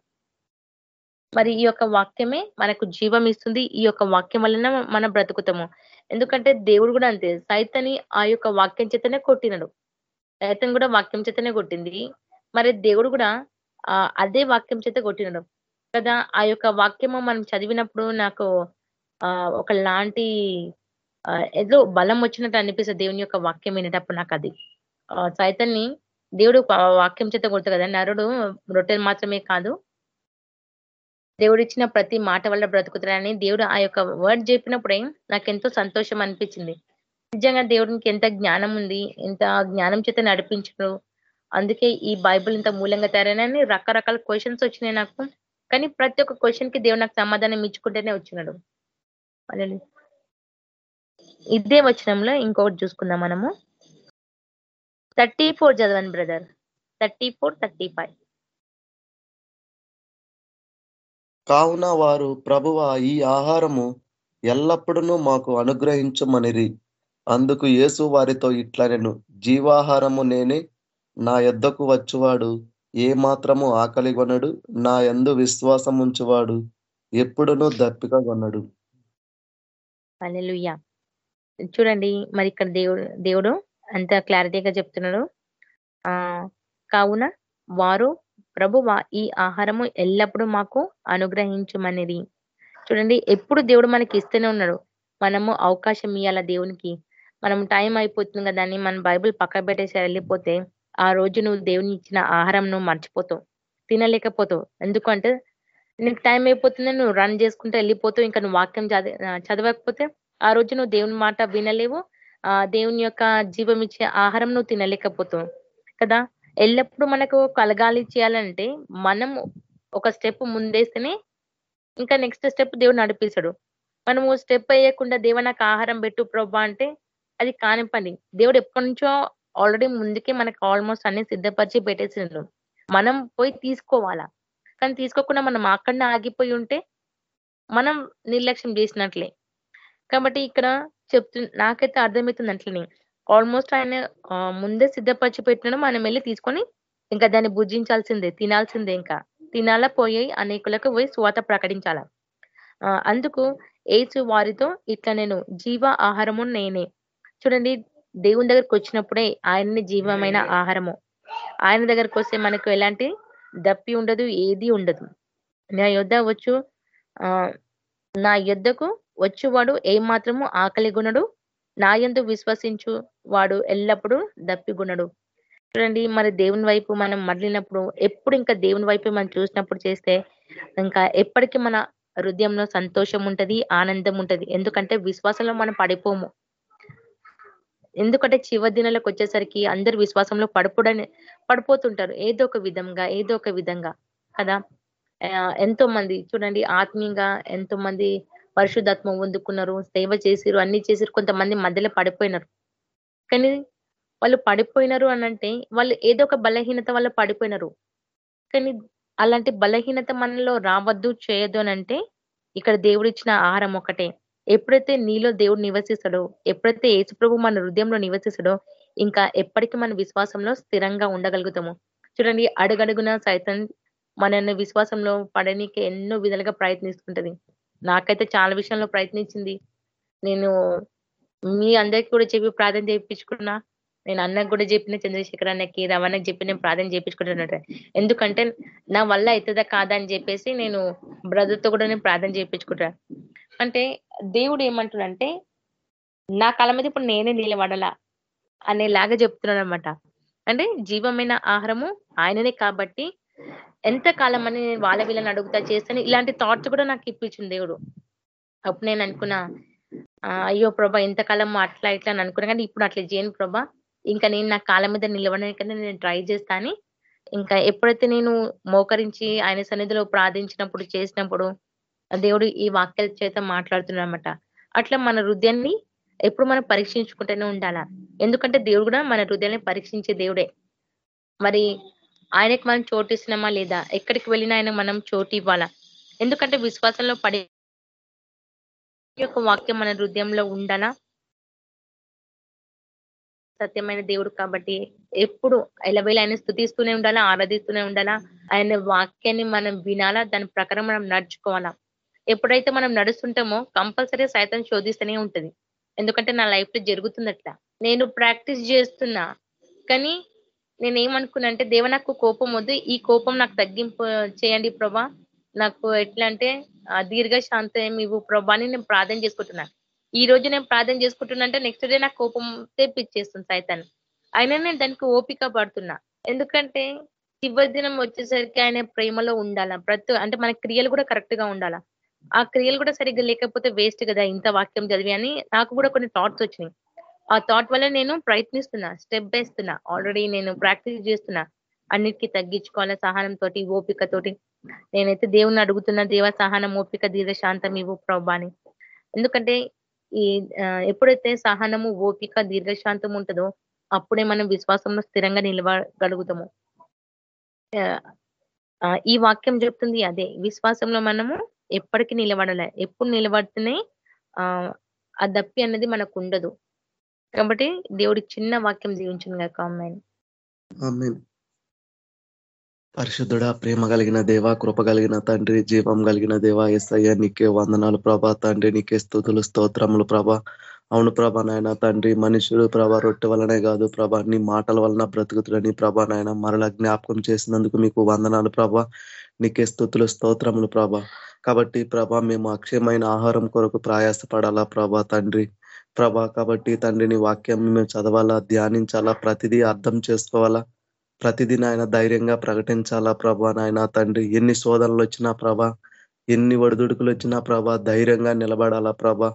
మరి ఈ యొక్క వాక్యమే మనకు జీవం ఇస్తుంది ఈ యొక్క వాక్యం వలన మనం బ్రతుకుతాము. ఎందుకంటే దేవుడు కూడా అంతే సైతని ఆ యొక్క వాక్యం చేతనే కొట్టినడు. సైతం కూడా వాక్యం చేతనే కొట్టింది. మరి దేవుడు కూడా అదే వాక్యం చేత కొట్టినడు. కదా ఆ యొక్క వాక్యము మనం చదివినప్పుడు నాకు ఆ ఒకలాంటి ఆ, ఏదో బలం వచ్చినట్టు అనిపిస్తుంది దేవుని యొక్క వాక్యం వినేటప్పుడు నాకు అది. ఆ, సైతాన్ని దేవుడు వాక్యం చేత కొడుతు కదా నరుడు రొట్టెలు మాత్రమే కాదు. దేవుడు ఇచ్చిన ప్రతి మాట వల్ల బ్రతుకుతాడని దేవుడు ఆ యొక్క వర్డ్ చెప్పినప్పుడే నాకు ఎంతో సంతోషం అనిపించింది. నిజంగా దేవుడికి ఎంత జ్ఞానం ఉంది ఎంత జ్ఞానం చేత నడిపించడు. అందుకే ఈ బైబిల్ ఇంత మూలంగా తయారైనని రకరకాల క్వశ్చన్స్ వచ్చినాయి నాకు. కానీ ప్రతి ఒక్క క్వశ్చన్కి దేవుడు నాకు సమాధానం ఇచ్చుకుంటేనే వచ్చినాడు. ఇదే వచనంలో ఇంకొకటి చూసుకుందాం మనము. థర్టీ ఫోర్ చదవండి brother. Thirty four thirty five. కావున వారు ప్రభువ ఈ ఆహారము ఎల్లప్పుడూ మాకు అనుగ్రహించమనిరి. అందుకు యేసు వారితో ఇట్లనెను జీవాహారము నేనే నా యొద్దకు వచ్చువాడు ఏ మాత్రము ఆకలి కొనడు నా యందు విశ్వాసం ఉంచువాడు ఎప్పుడునూ దప్పిక కొనడు. చూడండి మరి ఇక్కడ దేవుడు దేవుడు అంత క్లారిటీగా చెప్తున్నాడు. ఆ కావున వారు ప్రభువ ఈ ఆహారము ఎల్లప్పుడూ మాకు అనుగ్రహించమనేది చూడండి ఎప్పుడు దేవుడు మనకి ఇస్తూనే ఉన్నాడు. మనము అవకాశం ఇవ్వాల దేవునికి? మనం టైం అయిపోతుంది కదా అని మనం బైబిల్ పక్క పెట్టేసి వెళ్ళిపోతే ఆ రోజు నువ్వు దేవుని ఇచ్చిన ఆహారం నువ్వు మర్చిపోతావు. తినలేకపోతావు. ఎందుకంటే నీకు టైం అయిపోతుంది నువ్వు రన్ చేసుకుంటూ వెళ్ళిపోతావు. ఇంకా నువ్వు వాక్యం చదివి చదవకపోతే ఆ రోజు నువ్వు దేవుని మాట వినలేవు. ఆ దేవుని యొక్క జీవం ఇచ్చే ఆహారం నువ్వు తినలేకపోతావు కదా? ఎల్లప్పుడూ మనకు కలగాలి చేయాలంటే మనం ఒక స్టెప్ ముందేస్తేనే ఇంకా నెక్స్ట్ స్టెప్ దేవుడు నడిపిస్తాడు. మనము స్టెప్ వేయకుండా దేవ నాకు ఆహారం పెట్టు ప్రభా అంటే అది కాని పని. దేవుడు ఎప్పటి నుంచో ఆల్రెడీ ముందుకే మనకు ఆల్మోస్ట్ అన్ని సిద్ధపరిచి పెట్టేసిండు. మనం పోయి తీసుకోవాలా? కానీ తీసుకోకుండా మనం అక్కడనే ఆగిపోయి ఉంటే మనం నిర్లక్ష్యం చేసినట్లే. కాబట్టి ఇక్కడ చెప్తు నాకైతే అర్థమవుతుంది అట్లనే. ఆల్మోస్ట్ ఆయన ముందే సిద్ధపరిచి పెట్టినాడు మనం వెళ్ళి తీసుకొని ఇంకా దాన్ని భుజించాల్సిందే తినాల్సిందే ఇంకా. తినాలా పోయి అనేకులకు పోయి స్వాత ప్రకటించాల. అందుకు ఏసు వారితో ఇట్లా నేను జీవ ఆహారము నేనే. చూడండి దేవుని దగ్గరకు వచ్చినప్పుడే ఆయన్ని జీవమైన ఆహారము. ఆయన దగ్గరకు వస్తే మనకు ఎలాంటి దప్పి ఉండదు ఏది ఉండదు. నా యొద్ద వచ్చు ఆ నా యొద్దకు వచ్చువాడు ఏ మాత్రము ఆకలి గుణడు నా విశ్వసించు వాడు ఎల్లప్పుడూ దప్పిగుణడు చూడండి మరి దేవుని వైపు మనం మరలినప్పుడు ఎప్పుడు ఇంకా దేవుని వైపు మనం చూసినప్పుడు చేస్తే ఇంకా ఎప్పటికీ మన హృదయంలో సంతోషం ఉంటది ఆనందం ఉంటది. ఎందుకంటే విశ్వాసంలో మనం పడిపోము. ఎందుకంటే చివరి దినాలకు వచ్చేసరికి అందరు విశ్వాసంలో పడిపోడని పడిపోతుంటారు. ఏదో ఒక విధంగా ఏదో ఒక విధంగా. కదా? ఎంతో మంది చూడండి ఆత్మీయంగా ఎంతో మంది పరిశుద్ధాత్మ పొందుకున్నారు సేవ చేసిరు అన్ని చేసిరు కొంతమంది మధ్యలో పడిపోయినారు. కానీ వాళ్ళు పడిపోయినారు అని అంటే వాళ్ళు ఏదో ఒక బలహీనత వల్ల పడిపోయినారు. కానీ అలాంటి బలహీనత మనలో రావద్దు చేయదు అని అంటే ఇక్కడ దేవుడు ఇచ్చిన ఆహారం ఒకటే. ఎప్పుడైతే నీలో దేవుడు నివసిస్తాడో ఎప్పుడైతే యేసుప్రభు మన హృదయంలో నివసిస్తాడో ఇంకా ఎప్పటికీ మన విశ్వాసంలో స్థిరంగా ఉండగలుగుతాము. చూడండి అడుగడుగున సైతం మనల్ని విశ్వాసంలో పడనీకి ఎన్నో విధాలుగా ప్రయత్నిస్తుంటది. నాకైతే చాలా విషయంలో ప్రయత్నించింది. నేను మీ అందరికి కూడా చెప్పి ప్రార్థన చేయించుకున్నా. నేను అన్నకు కూడా చెప్పిన చంద్రశేఖర్ అన్నకి రవణకి చెప్పి నేను ప్రార్థన చేయించుకుంటున్నట్టు ఎందుకంటే నా వల్ల అవుతుందా కాదా అని చెప్పేసి నేను బ్రదర్తో కూడా నేను ప్రార్థన చేయించుకుంటా అంటే దేవుడు ఏమంటున్నాడంటే నా కళ మీద ఇప్పుడు నేనే నిలబడాలా అనేలాగా చెప్తున్నాడు అనమాట అంటే జీవమైన ఆహారము ఆయననే కాబట్టి ఎంత కాలం అని నేను వాళ్ళ వీళ్ళని అడుగుతా చేస్తాను ఇలాంటి థాట్స్ కూడా నాకు ఇప్పించింది దేవుడు. అప్పుడు నేను అనుకున్నా అయ్యో ప్రభా ఎంతకాలం అట్లా ఇట్లా అని అనుకున్నా కానీ ఇప్పుడు అట్లా చేయను ప్రభా. ఇంకా నేను నా కాలం మీద నిలవడానికన్నా నేను ట్రై చేస్తాను ఇంకా ఎప్పుడైతే నేను మోకరించి ఆయన సన్నిధిలో ప్రార్థించినప్పుడు చేసినప్పుడు దేవుడు ఈ వాక్యాల చేత మాట్లాడుతున్నాడనమాట అట్లా మన హృదయాన్ని ఎప్పుడు మనం పరీక్షించుకుంటూనే ఉండాలా? ఎందుకంటే దేవుడు కూడా మన హృదయాన్ని పరీక్షించే దేవుడే. మరి ఆయనకి మనం చోటు ఇస్తున్నామా లేదా? ఎక్కడికి వెళ్ళినా ఆయన మనం చోటు ఇవ్వాలా? ఎందుకంటే విశ్వాసంలో పడే యొక్క వాక్యం మన హృదయంలో ఉండాలా సత్యమైన దేవుడు కాబట్టి ఎప్పుడు ఎలవేళ ఆయన స్థుతిస్తూనే ఉండాలా? ఆరాధిస్తూనే ఉండాలా? ఆయన వాక్యాన్ని మనం వినాలా? దాని ప్రకారం మనం నడుచుకోవాలా? ఎప్పుడైతే మనం నడుస్తుంటామో కంపల్సరీ సైతం శోధిస్తూనే ఉంటుంది. ఎందుకంటే నా లైఫ్లో జరుగుతుంది అట్లా నేను ప్రాక్టీస్ చేస్తున్నా. కానీ నేను ఏమనుకున్నా అంటే దేవ నాకు కోపం వద్దు. ఈ కోపం నాకు తగ్గింపు చేయండి ప్రభా. నాకు ఎట్లా అంటే దీర్ఘ శాంతం ఇవ్వు ప్రభా అని నేను ప్రార్థన చేసుకుంటున్నా. ఈ రోజు నేను ప్రార్థన చేసుకుంటున్నా అంటే నెక్స్ట్ డే నాకు కోపం తెప్పించేస్తుంది సైతాన్ని అయినా నేను దానికి ఓపిక పడుతున్నా. ఎందుకంటే చివరి దినం వచ్చేసరికి ఆయన ప్రేమలో ఉండాలా? ప్రతి అంటే మన క్రియలు కూడా కరెక్ట్గా ఉండాలా? ఆ క్రియలు కూడా సరిగ్గా లేకపోతే వేస్ట్ కదా ఇంత వాక్యం చదివి అని నాకు కూడా కొన్ని థాట్స్ వచ్చినాయి. ఆ థాట్ వల్ల నేను ప్రయత్నిస్తున్నా స్టెప్ వేస్తున్నా. ఆల్రెడీ నేను ప్రాక్టీస్ చేస్తున్నా. అన్నిటికీ తగ్గించుకోవాలి సహనం తోటి ఓపిక తోటి నేనైతే దేవుని అడుగుతున్నా దేవ సహనం ఓపిక దీర్ఘశాంతం ఇవ్వు ప్రభాని ఎందుకంటే ఈ ఎప్పుడైతే సహనము ఓపిక దీర్ఘశాంతం ఉంటుందో అప్పుడే మనం విశ్వాసంలో స్థిరంగా నిలవగలుగుతాము. ఈ వాక్యం చెప్తుంది అదే. విశ్వాసంలో మనము ఎప్పటికీ నిలబడాలి. ఎప్పుడు నిలబడితేనే ఆ దప్పి అనేది మనకు ఉండదు. కాబట్టి దేవుడి చిన్న వాక్యం జీవించింది కాక అమ్మాయి పరిశుద్ధుడ ప్రేమ కలిగిన దేవ కృప కలిగిన తండ్రి జీవం కలిగిన దేవ ఎస్ఐ నీకే వందనాలు ప్రభా. తండ్రి నీకే స్థుతులు స్తోత్రములు ప్రభా. అవును ప్రభా నాయన తండ్రి మనుషులు ప్రభా రొట్టె వలనే కాదు ప్రభా. నీ మాటల వలన బ్రతుకుతులని ప్రభా నాయన మరల జ్ఞాపకం చేసినందుకు మీకు వందనాలు ప్రభా. నీకే స్థుతులు స్తోత్రములు ప్రభా. కాబట్టి ప్రభా మేము అక్షయమైన ఆహారం కొరకు ప్రయాసపడాలా ప్రభా తండ్రి. ప్రభా కాబట్టి తండ్రిని వాక్యం మేము చదవాలా ధ్యానించాలా ప్రతిదీ అర్థం చేసుకోవాలా ప్రతిదీ నాయన ధైర్యంగా ప్రకటించాలా ప్రభా నాయన తండ్రి. ఎన్ని శోధనలు వచ్చినా ప్రభా ఎన్ని ఒడిదుడుకులు వచ్చినా ప్రభా ధైర్యంగా నిలబడాలా ప్రభా.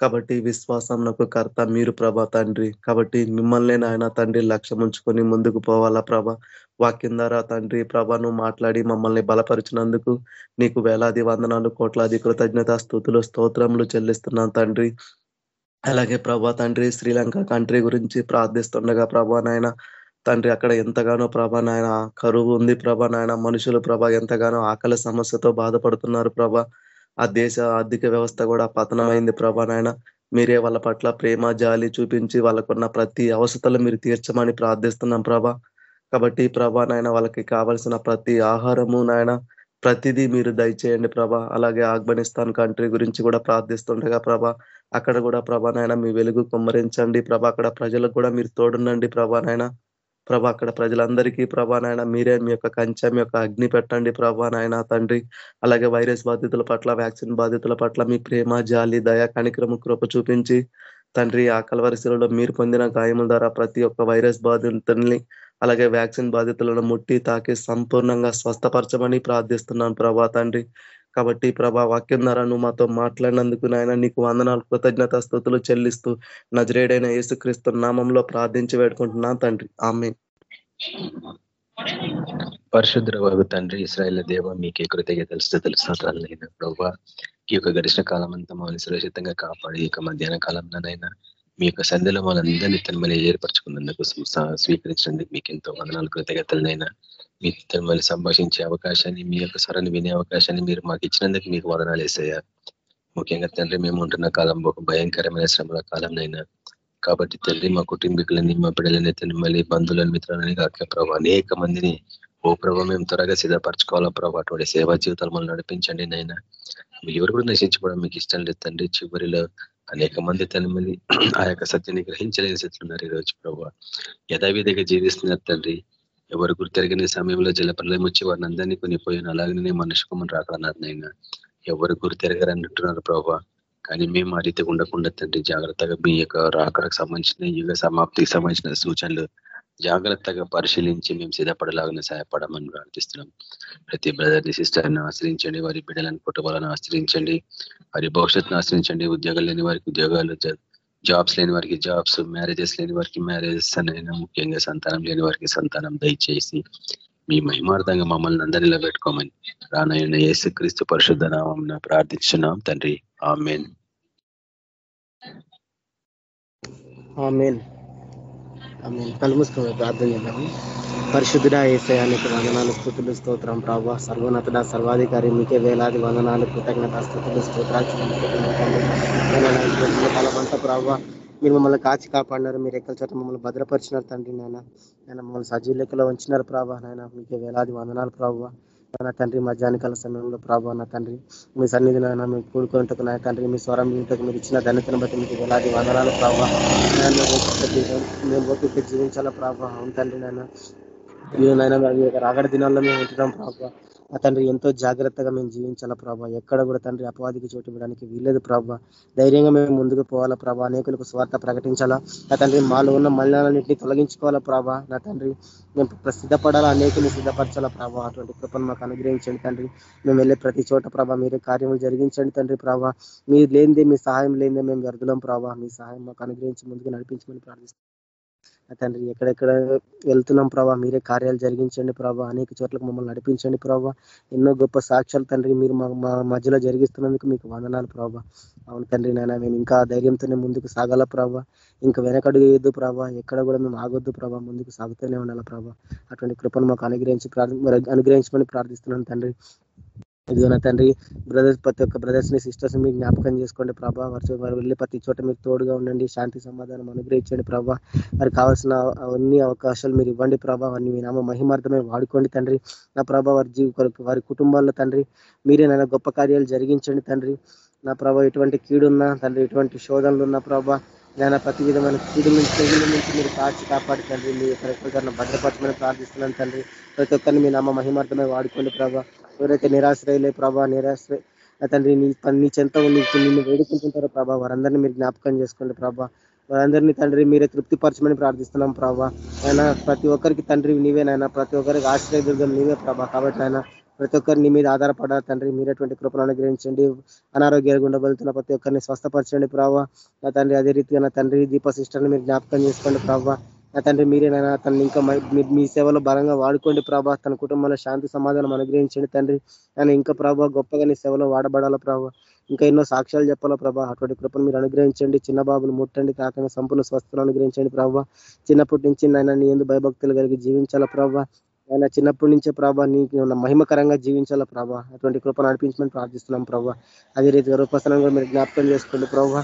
కాబట్టి విశ్వాసం నాకు కర్త మీరు ప్రభా తండ్రి. కాబట్టి మిమ్మల్ని నాయన తండ్రి లక్ష్యం ఉంచుకొని ముందుకు పోవాలా ప్రభా. వాక్యం ద్వారా తండ్రి ప్రభను మాట్లాడి మమ్మల్ని బలపరిచినందుకు నీకు వేలాది వందనాలు కోట్లాది కృతజ్ఞత స్థుతులు స్తోత్రములు చెల్లిస్తున్నాను తండ్రి. అలాగే ప్రభా తండ్రి శ్రీలంక కంట్రీ గురించి ప్రార్థిస్తుండగా ప్రభా నాయన తండ్రి అక్కడ ఎంతగానో ప్రభా నాయన కరువు ఉంది ప్రభా నాయన మనుషులు ప్రభా ఎంతగానో ఆకలి సమస్యతో బాధపడుతున్నారు ప్రభా. ఆ దేశ ఆర్థిక వ్యవస్థ కూడా పతనమైంది ప్రభా నాయన. మీరే వాళ్ళ పట్ల ప్రేమ జాలి చూపించి వాళ్ళకున్న ప్రతి అవసరతలు మీరు తీర్చమని ప్రార్థిస్తున్నాం ప్రభా. కాబట్టి ప్రభా నాయన వాళ్ళకి కావలసిన ప్రతి ఆహారము నాయన ప్రతిదీ మీరు దయచేయండి ప్రభా. అలాగే ఆఫ్ఘనిస్తాన్ కంట్రీ గురించి కూడా ప్రార్థిస్తుండగా ప్రభా అక్కడ కూడా ప్రభా నాయన మీ వెలుగు కుమ్మరించండి. ప్రభా అక్కడ ప్రజలకు కూడా మీరు తోడునండి ప్రభా నాయన. ప్రభా అక్కడ ప్రజలందరికీ ప్రభా నాయన మీరే మీ యొక్క కంచె మీ యొక్క అగ్ని పెట్టండి ప్రభా నాయన తండ్రి. అలాగే వైరస్ బాధితుల పట్ల వ్యాక్సిన్ బాధితుల పట్ల మీ ప్రేమ జాలి దయా కనిక్రమ కృప చూపించి తండ్రి ఆ కలవరిశిలలో మీరు పొందిన గాయముల ద్వారా ప్రతి ఒక్క వైరస్ బాధితుల్ని అలాగే వ్యాక్సిన్ బాధితులను ముట్టి తాకి సంపూర్ణంగా స్వస్థపరచమని ప్రార్థిస్తున్నాను ప్రభా తండ్రి. కాబట్టి ప్రభా వాక్యం ద్వారా నువ్వు మాతో మాట్లాడినందుకు నాయన నీకు వందనాలు కృతజ్ఞత స్థుతులు చెల్లిస్తూ నజరేడైన యేసుక్రీస్తు నామంలో ప్రార్థించి వేడుకుంటున్నాను తండ్రి. ఆమె పరిశుద్ర వగు తండ్రి ఇస్రాయల్ దేవ మీకే కృతజ్ఞతలు స్థితులు స్తోత్రాలైనా ప్రభావ ఈ యొక్క గడిచిన కాలం అంతా మమ్మల్ని సురక్షితంగా కాపాడి ఈ యొక్క మధ్యాహ్న కాలంలోనైనా మీ యొక్క సంధిలో మనందరినీ తనమల్లి ఏర్పరచుకున్నందుకు స్వీకరించినందుకు మీకు ఎంతో వందనాలు కృతజ్ఞతలనైనా మీ తనమల్లి సంభాషించే అవకాశాన్ని మీ యొక్క స్వరాన్ని వినే అవకాశాన్ని మీరు మాకు ఇచ్చినందుకు మీకు వదనాలు వేసాయా ముఖ్యంగా తండ్రి మేము ఉంటున్న కాలం ఒక భయంకరమైన శ్రమల కాలంనైనా కాబట్టి తండ్రి మా కుటుంబీకులని మా పిల్లలని తండ్రి మళ్ళీ బంధువులని మిత్రులని కాక ప్రభావ అనేక మందిని ఓ ప్రభావ మేము త్వరగా సిద్ధపరచుకోవాలా ప్రభావ అటువంటి సేవా జీవితాలు మనం నడిపించండి నైనా. ఎవరు కూడా నశించుకోవడం మీకు ఇష్టం లేదు తండ్రి చివరిలో అనేక మంది తన మంది ఆ యొక్క సత్యాన్ని గ్రహించలేని స్థితిలో ఉన్నారు ఈరోజు ప్రభావ యథావిధిగా జీవిస్తున్నారు తండ్రి ఎవరు గుర్తెరగని సమయంలో జలప్రలయం వచ్చి వారిని అందరినీ కొనిపోయిన అలాగనే మనుషు కుమని రాకడన్నారు నైనా ఎవరు అన్నట్టున్నారు ప్రభావ కానీ మేము ఆ రీతిగా ఉండకుండా తండ్రి జాగ్రత్తగా మీ యొక్క రాకడకు సంబంధించిన యుగ సమాప్తికి సంబంధించిన సూచనలు జాగ్రత్తగా పరిశీలించి మేము సిద్ధపడలాగానే సహాయపడమని ప్రార్థిస్తున్నాం. ప్రతి బ్రదర్ని సిస్టర్ని ఆశ్రయించండి వారి బిడ్డలను కుటుంబాలను ఆశ్రయించండి వారి భవిష్యత్తును ఆశ్రయించండి. ఉద్యోగాలు లేని వారికి ఉద్యోగాలు జాబ్స్ లేని వారికి జాబ్స్ మ్యారేజెస్ లేని వారికి మ్యారేజెస్ అనైనా ముఖ్యంగా సంతానం లేని వారికి సంతానం దయచేసి మీ మహిమార్థంగా మమ్మల్ని అందరిలో పెట్టుకోమని రానయ్య యేసుక్రీస్తు పరిశుద్ధ నామం ప్రార్థించున్నాం తండ్రి. ఆమెన్. ఆమెన్. ఆమెన్. కళ్ళు ప్రార్థన చేద్దాము. పరిశుద్ధుడ ఏసయానికి వందనాలు స్థుతులు స్తోత్రం. ప్రభా సర్వోన్నతుడ సర్వాధికారి మీకే వేలాది వందనాలు కృతజ్ఞత స్థుతులు స్తోత్రాలు కాలమంతా ప్రభా మీరు మమ్మల్ని కాచి కాపాడినారు. మీరు ఎక్కల చోట మమ్మల్ని భద్రపరిచినారు తండ్రి నాయన. నేను మమ్మల్ని సజీవ లెక్కలో ఉంచినారు ప్రభా నాయన. మీకే వేలాది వందనాలు ప్రభావ నా తండ్రి మధ్యాహ్నకాల సమయంలో ప్రభావ నా తండ్రి మీ సన్నిధిలో మేము కూడుకున్నట్టుకు నా తండ్రి మీ స్వరం ఇంటకు మీరు ఇచ్చిన ధన్యతను బట్టి మీకు వేలాది వందనాలు ప్రభావ మేము ఓపిక జీవించాలా ప్రభావం అవును తండ్రి నాయన. నాయన రాగడ దినాల్లో మేము ఉంటున్నాం ప్రభావ తండ్రి ఎంతో జాగ్రత్తగా మేము జీవించాలా ప్రభా. ఎక్కడ కూడా తండ్రి అపవాదికి చోటు ఇవ్వడానికి వీల్లేదు ప్రభా. ధైర్యంగా మేము ముందుకు పోవాలా ప్రభా. అనేకులకు స్వార్థ ప్రకటించాలా. నా తండ్రి మాలో ఉన్న మలినాలన్నింటినీ తొలగించుకోవాలా ప్రభా. నా తండ్రి మేము సిద్ధపడాలా అనేకుని సిద్ధపరచాలా ప్రభా. అటువంటి కృపను మాకు అనుగ్రహించండి తండ్రి. మేము వెళ్ళే ప్రతి చోట ప్రభా మీరే కార్యములు జరిగించండి తండ్రి ప్రభా. మీరు లేనిదే మీ సహాయం లేనిదే మేము వ్యర్థులం ప్రభా. మీ సహాయం మాకు అనుగ్రహించి ముందుకు నడిపించమని ప్రార్థిస్తాం తండ్రి ఎక్కడెక్కడ వెళ్తున్నాం ప్రభా? మీరే కార్యాలు జరిగించండి ప్రభా. అనేక చోట్లకు మమ్మల్ని నడిపించండి ప్రభా. ఎన్నో గొప్ప సాక్ష్యాలు తండ్రి మీరు మా మధ్యలో జరిగిస్తున్నందుకు మీకు వందనాలు ప్రభా. అవును తండ్రి నాయన మేము ఇంకా ధైర్యంతోనే ముందుకు సాగాల ప్రభా? ఇంకా వెనకడుగు వేయద్దు ప్రభా. ఎక్కడ కూడా మేము ఆగొద్దు ప్రభా. ముందుకు సాగుతూనే ఉండాలి ప్రభా? అటువంటి కృపను మాకు అనుగ్రహించి ప్రార్థి అనుగ్రహించమని ప్రార్థిస్తున్నాను తండ్రి. ఇదిగో నా తండ్రి బ్రదర్స్ ప్రతి ఒక్క బ్రదర్స్ని సిస్టర్స్ మీ జ్ఞాపకం చేసుకోండి ప్రభా. వారి వారు వెళ్ళి ప్రతి చోట మీరు తోడుగా ఉండండి శాంతి సమాధానం అనుగ్రహించండి ప్రభా. వారికి కావాల్సిన అన్ని అవకాశాలు మీరు ఇవ్వండి ప్రభా. వారిని మీ నామ మహిమార్థమే వాడుకోండి తండ్రి. నా ప్రభా వారి జీవి వారి కుటుంబాల్లో తండ్రి మీరే నన్ను గొప్ప కార్యాలు జరిగించండి తండ్రి. నా ప్రభా ఎటువంటి కీడున్నా తండ్రి ఎటువంటి శోధనలు ఉన్న ప్రభా నేను ప్రతి విధమైన కీడు నుంచి తెగుల నుంచి మీరు కాచి కాపాడి తండ్రి. మీ యొక్క భద్రపరచమని ప్రార్థిస్తున్నాను తండ్రి. ప్రతి ఒక్కరిని మీ నామ మహిమార్థమే వాడుకోండి ప్రభా. ఎవరైతే నిరాశ్రయలే ప్రభా నిరాశ్రయ తండ్రి నీ నీ చెంత నీకు నిన్ను వేడుకుంటుంటారో ప్రభా. వారందరినీ మీరు జ్ఞాపకం చేసుకోండి ప్రభా. వారందరినీ తండ్రి మీరే తృప్తిపరచమని ప్రార్థిస్తున్నాం ప్రభా. ఆయన ప్రతి ఒక్కరికి తండ్రి నీవేనాయన ప్రతి ఒక్కరికి ఆశ్రయదుర్గం నీవే ప్రభా. కాబట్టి ఆయన ప్రతి ఒక్కరిని మీద ఆధారపడ తండ్రి. మీరేటువంటి కృపను అనుగ్రహించండి. అనారోగ్యాలు ఉండబోతున్న ప్రతి ఒక్కరిని స్వస్థపరచండి ప్రభావ నా తండ్రి అదే రీతిగా నా తండ్రి దీప సిస్టర్ని మీరు జ్ఞాపకం చేసుకోండి ప్రభావ నా తండ్రి మీరేనైనా తను ఇంకా మీ సేవలో బలంగా వాడుకోండి ప్రభా. తన కుటుంబంలో శాంతి సమాధానం అనుగ్రహించండి తండ్రి. నేను ఇంకా ప్రభావ గొప్పగా నీ సేవలో వాడబడాల ప్రభావ ఇంకా ఎన్నో సాక్ష్యాలు చెప్పాలా ప్రభా. అటువంటి కృపను మీరు అనుగ్రహించండి. చిన్న బాబును ముట్టండి కాకుండా సంపూర్ణ స్వస్థను అనుగ్రహించండి ప్రభా. చిన్నప్పటి నుంచి నాయన నీ ఎందు భయభక్తులు కలిగి జీవించాలా ప్రభావ ఆయన చిన్నప్పటి నుంచే ప్రభా నీకు మహిమకరంగా జీవించాలా ప్రభా. అటువంటి కృపను నడిపించమని ప్రార్థిస్తున్నాం ప్రభా. అదే రీతిగా రూపస్థలం కూడా మీరు జ్ఞాపకం చేసుకోండి ప్రభా.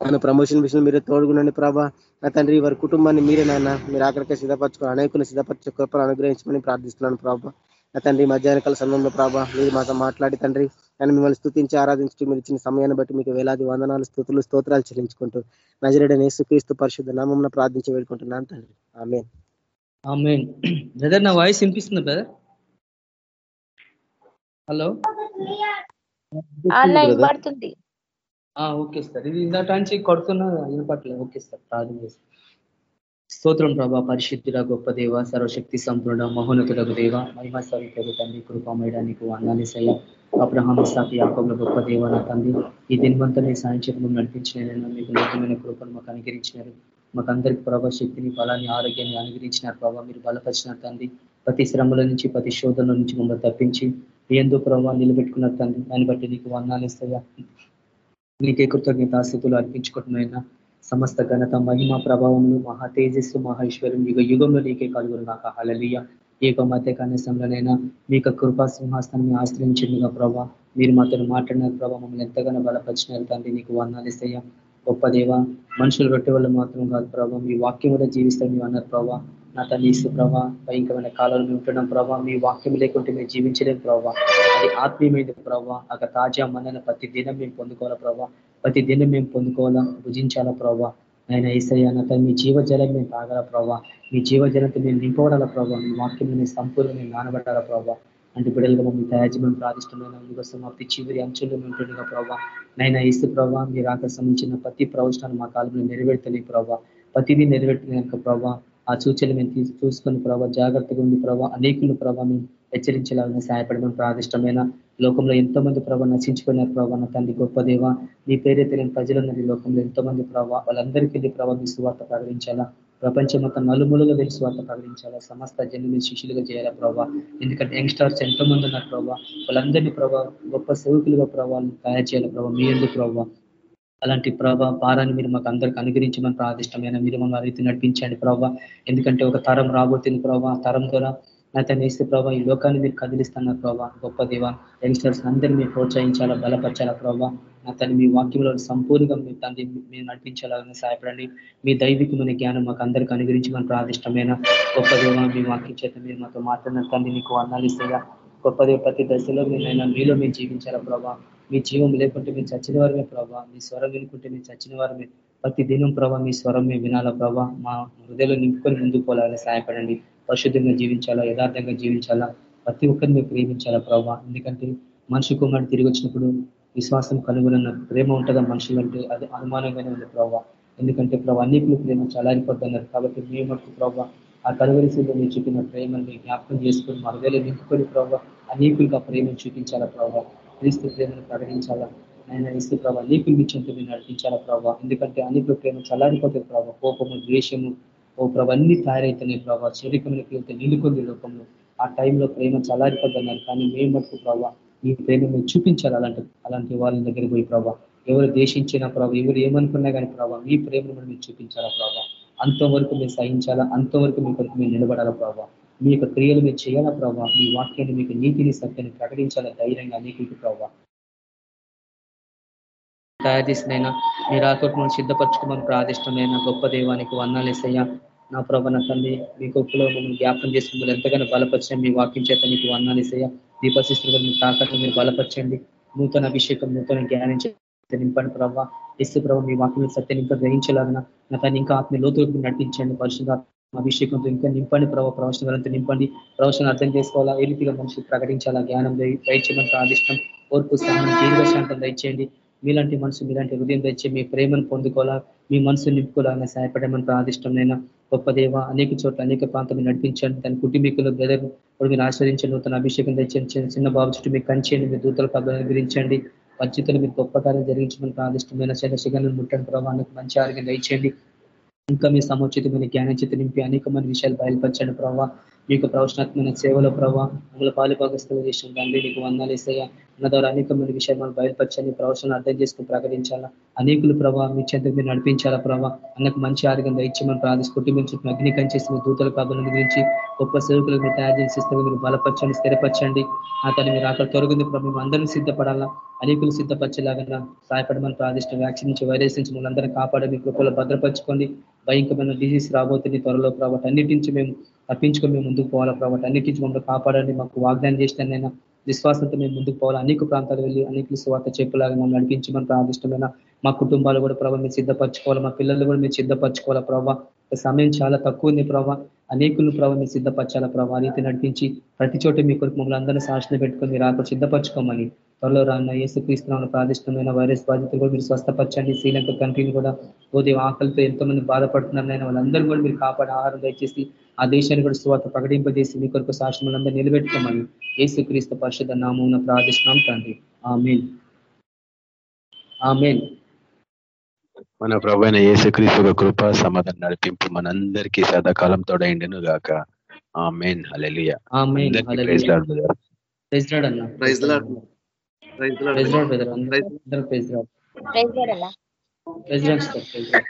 ఆయన ప్రమోషన్ విషయంలో మీరే తోడుగునండి ప్రభా. నా తండ్రి వారి కుటుంబాన్ని మీరే నాయన మీరు ఆఖరికే సిద్ధపరచుకుని అనేకులు సిద్ధపరచే కృపను అనుగ్రహించమని ప్రార్థిస్తున్నాను ప్రభా. నా తండ్రి మధ్యాహ్నకాల సమయంలో ప్రభా మీరు మాతో మాట్లాడి తండ్రి నేను మిమ్మల్ని స్థుతించి ఆరాధించు మీరు ఇచ్చిన సమయాన్ని బట్టి మీకు వేలాది వందనాలు స్థుతులు స్తోత్రాలు చెల్లించుకుంటూ నజరేడ నేసుక్రీస్తు పరిశుద్ధ నామం ప్రార్థించి వేడుకుంటున్నాను తండ్రి. ఆమె బ్రదర్ నా వాయిస్ వినిపిస్తుంది బ్రదర్? హలో? పడుతుంది ఓకే సార్. ఇది ఇందాక నుంచి కొడుతున్నా వినపట్లేదు ఓకే సార్. ప్రార్థన చేస్తాను స్తోత్రం ప్రభా. పరిశుద్ధుడ గొప్ప దేవ సర్వశక్తి సంపూర్ణ మహోన్నతులకు దేవ మహిమ స్వరూపకు తండ్రి కృపమేడా నీకు వందాలేసయ్య అబ్రహాం సాకి యాకబుల గొప్ప దేవ నా తండ్రి ఈ దినవంతా మీ సాయంత్రం నడిపించినైనా మీకు నూతనమైన కృపను మాకు అనుగ్రహించినారు. మాకు అందరికి ప్రభా శక్తిని బలాన్ని ఆరోగ్యాన్ని అనుగ్రహించినారు ప్రభావ మీరు బలపరిచినారు తండ్రి. ప్రతి శ్రమల నుంచి ప్రతి శోధన నుంచి మమ్మల్ని తప్పించి ఏందో ప్రభావ నిలబెట్టుకున్నారు తండ్రి. దాన్ని బట్టి నీకు వందాలేసయ్య నీకే కృతజ్ఞతాస్థితులు అర్పించుకుంటున్నాయినా సమస్త ఘనత మహిమ ప్రభావములు మహా తేజస్సు మహేశ్వరం యుగ యుగంలో నీకే కలుగురు నాకు హలలియ ఏక మధ్య కన్యసంలోనైనా మీకు కృపా సింహాస్తాన్ని ఆశ్రయించిందిగా ప్రభా. మీరు మాతో మాట్లాడిన ప్రభా మమ్మల్ని ఎంతగానో బలపరిచినారు తండ్రి నీకు వర్ణాలిస్తయ్యా గొప్ప దేవ మనుషులు రొట్టె వల్ల మాత్రం కాదు ప్రభావ మీ వాక్యం కూడా జీవిస్తాం మీరు అన్నారు ప్రభావ నా తల్లి ఇసు ప్రభా భయంకరమైన కాలంలో మేము ఉంటున్నాం ప్రభావ మీ వాక్యం లేకుంటే మేము జీవించలేము ప్రభావ అది ఆత్మీయమైన ప్రభావ అక్కడ తాజా మందన ప్రతి దినం మేము పొందుకోవాలా ప్రభావ ప్రతి దినం మేము పొందుకోవాలా? భుజించాలా ప్రభావ ఆయన ఈసయ్య నా మీ జీవజలం మేము తాగాల ప్రభావ మీ జీవజలంతో మేము నింపబడాల ప్రభావ మీ వాక్యం మేము సంపూర్ణ మేము నానబడాల ప్రభావ అంటే బిడ్డలుగా మమ్మల్ని తయారు చేయమని ప్రార్థిస్తున్నాను అందుకోసం మా చివరి అంచులు ఉంటుండగా ప్రభావ నైనా ఇసు ప్రభావ మీరు ఆకర్షించిన సంబంధించిన ప్రతి ప్రవచనాలు మా కాలంలో నెరవేర్తలే ప్రభావ ప్రతిదీ నెరవేర్తలేక ప్రభావ ఆ సూచనలు మేము చూసుకొని ప్రభావ జాగ్రత్తగా ఉండి ప్రభావ అనేకులు ప్రభావ మేము హెచ్చరించాలని సహాయపడమని ప్రాదిష్టమైన లోకంలో ఎంతో మంది ప్రభావ నశించుకున్నారు ప్రభావ నా తండ్రి గొప్ప దేవ. మీ తెలియని నేను ప్రజలున్నది లోకంలో ఎంతో మంది ప్రభావ వాళ్ళందరికీ ప్రభావ మీ సువార్త ప్రకటించాలా? ప్రపంచం మొత్తం నలుమూలుగా వెళ్ళి స్వార్థ ప్రకటించాలా? సమస్త జన్మ శిష్యులుగా చేయాలా ప్రభావ ఎందుకంటే యంగ్స్టార్స్ ఎంతో మంది ఉన్నారు ప్రభావ వాళ్ళందరినీ ప్రభావ గొప్ప సేవకులుగా ప్రభావాలను తయారు చేయాలి ప్రభావ మీ ఎందుకు ప్రభావ అలాంటి ప్రభావ భారాన్ని మీరు మాకు అందరికి అనుగ్రహించమని ప్రాదిష్టమైన మీరు మమ్మల్ని రీతి నడిపించండి ప్రభావ ఎందుకంటే ఒక తరం రాబోతుంది ప్రభావ తరం ద్వారా నా నేస్తే వేస్తే ప్రభావ ఈ లోకాన్ని మీరు కదిలిస్తున్నారు ప్రభావ గొప్ప దేవ యంగ్స్టర్స్ అందరినీ మీరు ప్రోత్సహించాలా బలపరచాలా ప్రభావ అతని మీ వాక్యంలో సంపూర్ణంగా మీ తండ్రి మీరు నడిపించాలని సహాయపడండి. మీ దైవికమైన జ్ఞానం మాకు అందరికీ అనుగ్రహించమని ప్రాదిష్టమైన గొప్ప దేవ మీ వాక్యం చేత మీరు మాతో మాట్లాడిన తండ్రి మీకు వర్ణాలు ఇస్తాయా. గొప్ప దేవ ప్రతి దశలో మీరైనా మీలో మేము జీవించాలా ప్రభావ మీ జీవం లేకుంటే మేము చచ్చిన వారమే ప్రభావ మీ స్వరం వినుకుంటే మేము చచ్చిన వారమే. ప్రతి దినం ప్రభావ మీ స్వరం మేము వినాలా ప్రభావ మా హృదయంలో నింపుకొని ముందుకు పోవాలని సహాయపడండి. పరిశుద్ధంగా జీవించాలా యథార్థంగా జీవించాలా? ప్రతి ఒక్కరిని మేము ప్రేమించాలా ప్రభావ ఎందుకంటే మనిషి కుమారుడు తిరిగి వచ్చినప్పుడు విశ్వాసం కనుగొన్న ప్రేమ ఉంటుందా మనుషులంటే అది అనుమానంగానే ఉంది ప్రభావ ఎందుకంటే ప్రభావ అన్నికులు ప్రేమ చలారిపోతున్నారు కాబట్టి మేము మటుకు ప్రభావ ఆ కలువరిశీలో మీరు చూపిన ప్రేమను జ్ఞాపకం చేసుకొని మా హృదయలో నింపుకొని ప్రభావ అనేకులుగా ప్రేమను చూపించాలా ప్రభావ క్రీస్తు ప్రేమను ప్రకటించాలా? ఆయన ఇసు ప్రభావ నీకు మీ మీరు నడిపించాలా ప్రభావ ఎందుకంటే అనేక ప్రేమ చల్లారిపోతుంది ప్రభావ కోపము ద్వేషము ఓ ప్రభావ అన్ని తయారైతున్నాయి ప్రభావ శరీరమైన ప్రేమతో నిలుకొంది లోకంలో ఆ టైంలో ప్రేమ చల్లారిపోతున్నారు కానీ మేము మటుకు ప్రభావ ఈ ప్రేమ మీరు చూపించాలి? అలాంటి అలాంటి వాళ్ళ దగ్గర పోయి ప్రభావ ఎవరు దేశించిన ప్రభావ ఎవరు ఏమనుకున్నా కానీ ప్రభావ మీ ప్రేమను మనం మీరు చూపించాలా ప్రభావ అంతవరకు మీరు సహించాలా? అంతవరకు మీ కొరకు మీరు నిలబడాలా ప్రభావ మీ యొక్క క్రియలు మీరు చేయాలా ప్రభావ మీ వాక్యాన్ని మీకు నీతిని సత్యాన్ని ప్రకటించాలా ధైర్యంగా అనేకులకి ప్రభావ తయారు చేసినైనా మీరు ఆకట్టు సిద్ధపరచుకోమని ప్రాదిష్టమైన గొప్ప దేవానికి వందాలు వేసయ్యా నా ప్రభ నా తల్లి మీ గొప్పలో మనం జ్ఞాపకం చేసుకుంటారు ఎంతగానో బలపరిచాం మీ వాక్యం చేత మీకు వందాలు వేసయ్యా దీపశిస్తులు మీ తాకట్టు మీరు బలపరచండి. నూతన అభిషేకం నూతన జ్ఞానం నింపండి ప్రభావ ఇస్తు ప్రభావ మీ వాక్యం సత్యం ఇంకా గ్రహించాలన్నా నా తను ఇంకా ఆత్మ లోతులకు నటించండి పరిశుద్ధ అభిషేకంతో ఇంకా నింపండి ప్రభావ ప్రవచనలంతా నింపండి. ప్రవచనం అర్థం చేసుకోవాలా? ఏ రీతిగా మనిషి ప్రకటించాలా? జ్ఞానం దయచేయమంత ఆదిష్టం ఓర్పు సహనం దీర్ఘశాంతం దయచేయండి. మీలాంటి మనసు మీలాంటి హృదయం తెచ్చి మీ ప్రేమను పొందుకోవాలా? మీ మనసు నింపుకోవాలని సహాయపడమని ప్రాదిష్టమైనా గొప్ప దేవ అనేక చోట్ల అనేక ప్రాంతం నడిపించండి. దాని కుటుంబీకులు బ్రదర్ ఇప్పుడు మీరు ఆశ్రయించండి నూతన అభిషేకం తెచ్చండి చిన్న బాబు చుట్టూ మీకు కంచేయండి మీ దూతలకు అభినందించండి వంచితులు మీరు గొప్ప కార్యం జరిగించమని ప్రాదిష్టమైన శిగలను ముట్టండి ప్రభావానికి మంచి ఆరోగ్యం దయచేయండి. ఇంకా మీ సముచితమైన జ్ఞానం చేతి నింపి అనేకమైన విషయాలు బయలుపరచండి ప్రభావ మీకు ప్రవచనాత్మైన సేవలో ప్రభావ మమ్మల్ని పాలుభాగస్తులు చేసిన తండ్రి నీకు వందాలు ఇస్తాయా ఉన్న ద్వారా అనేకమైన విషయాలు మనం బయలుపరచండి. ప్రవచనం అర్థం చేసుకుని ప్రకటించాలా? అనేకులు ప్రభావ మీ చెంత మీరు నడిపించాలా ప్రభావ అన్నకు మంచి ఆరోగ్యం దయచేయమని ప్రార్థిస్తూ కుటుంబం చుట్టూ అగ్నికం చేసి మీ దూతల కాబలను గురించి గొప్ప సేవకులకు మీరు తయారు చేసి మీరు బలపరచండి స్థిరపరచండి. ఆ తను మీరు అక్కడ తొలగింది ప్రభావం అందరినీ సిద్ధపడాలా? అనేకులు సిద్ధపరచేలాగా సహాయపడమని ప్రార్థిష్టం వ్యాక్సిన్ నుంచి వైరస్ నుంచి మనందరినీ కాపాడే మీ కృపలో భద్రపరచుకోండి. భయంకరమైన డిసీజ్ రాబోతుంది త్వరలో ప్రభావ అన్నిటి నుంచి మేము తప్పించుకొని మేము ముందుకు పోవాలా ప్రభావ అన్నిటి నుంచి మమ్మల్ని కాపాడండి మాకు వాగ్దానం చేసినైనా విశ్వాసంతో మేము ముందుకు పోవాలి. అనేక ప్రాంతాలు వెళ్ళి అనేక స్వార్థ చెప్పులాగా మమ్మల్ని నడిపించమని ప్రార్థిష్టమైన మా కుటుంబాలు కూడా ప్రభావ మీరు సిద్ధపరచుకోవాలి మా పిల్లలు కూడా మీరు సిద్ధపరచుకోవాలా ప్రభావ. సమయం చాలా తక్కువ ఉంది ప్రభావ. అనేకులు ప్రభావ మీరు సిద్ధపరచాలా ప్రభావ. రీతి నడిపించి ప్రతి చోట మీ కొరకు మమ్మల్ని అందరినీ సాక్షణ పెట్టుకొని మీరు ఆకు సిద్ధపరచుకోమని త్వరలో రాన్న యేసు క్రీస్తున్న ప్రాదిష్టమైన వైరస్ బాధితులు కూడా మీరు స్వస్థపరచండి. శ్రీలంక కంట్రీని కూడా దేవ ఆకలితో ఎంతో మంది బాధపడుతున్నారు. నాయన వాళ్ళందరూ కూడా మీరు కాపాడి ఆహారం దయచేసి ఆ దేశాన్ని కూడా స్వాత ప్రకటింపజేసి మీ కొరకు సాక్ష్యములందరూ నిలబెట్టుకోమని యేసు క్రీస్తు పరిషత్ నామం ప్రార్థిస్తున్నాం తండ్రి. ఆమెన్. ఆమెన్. మన ప్రభు అయిన యేసుక్రీస్తు ఒక కృప సమాధానం నడిపింపు మనందరికీ సదాకాలం తోడైండును గాక. Amen hallelujah amen praise lord అన్న. Praise lord. Praise lord praise lord brother అందరూ ప్రైజ్ రాడ్ ప్రైజ్ లార్డ్ అన్నా. Praise lord sir praise lord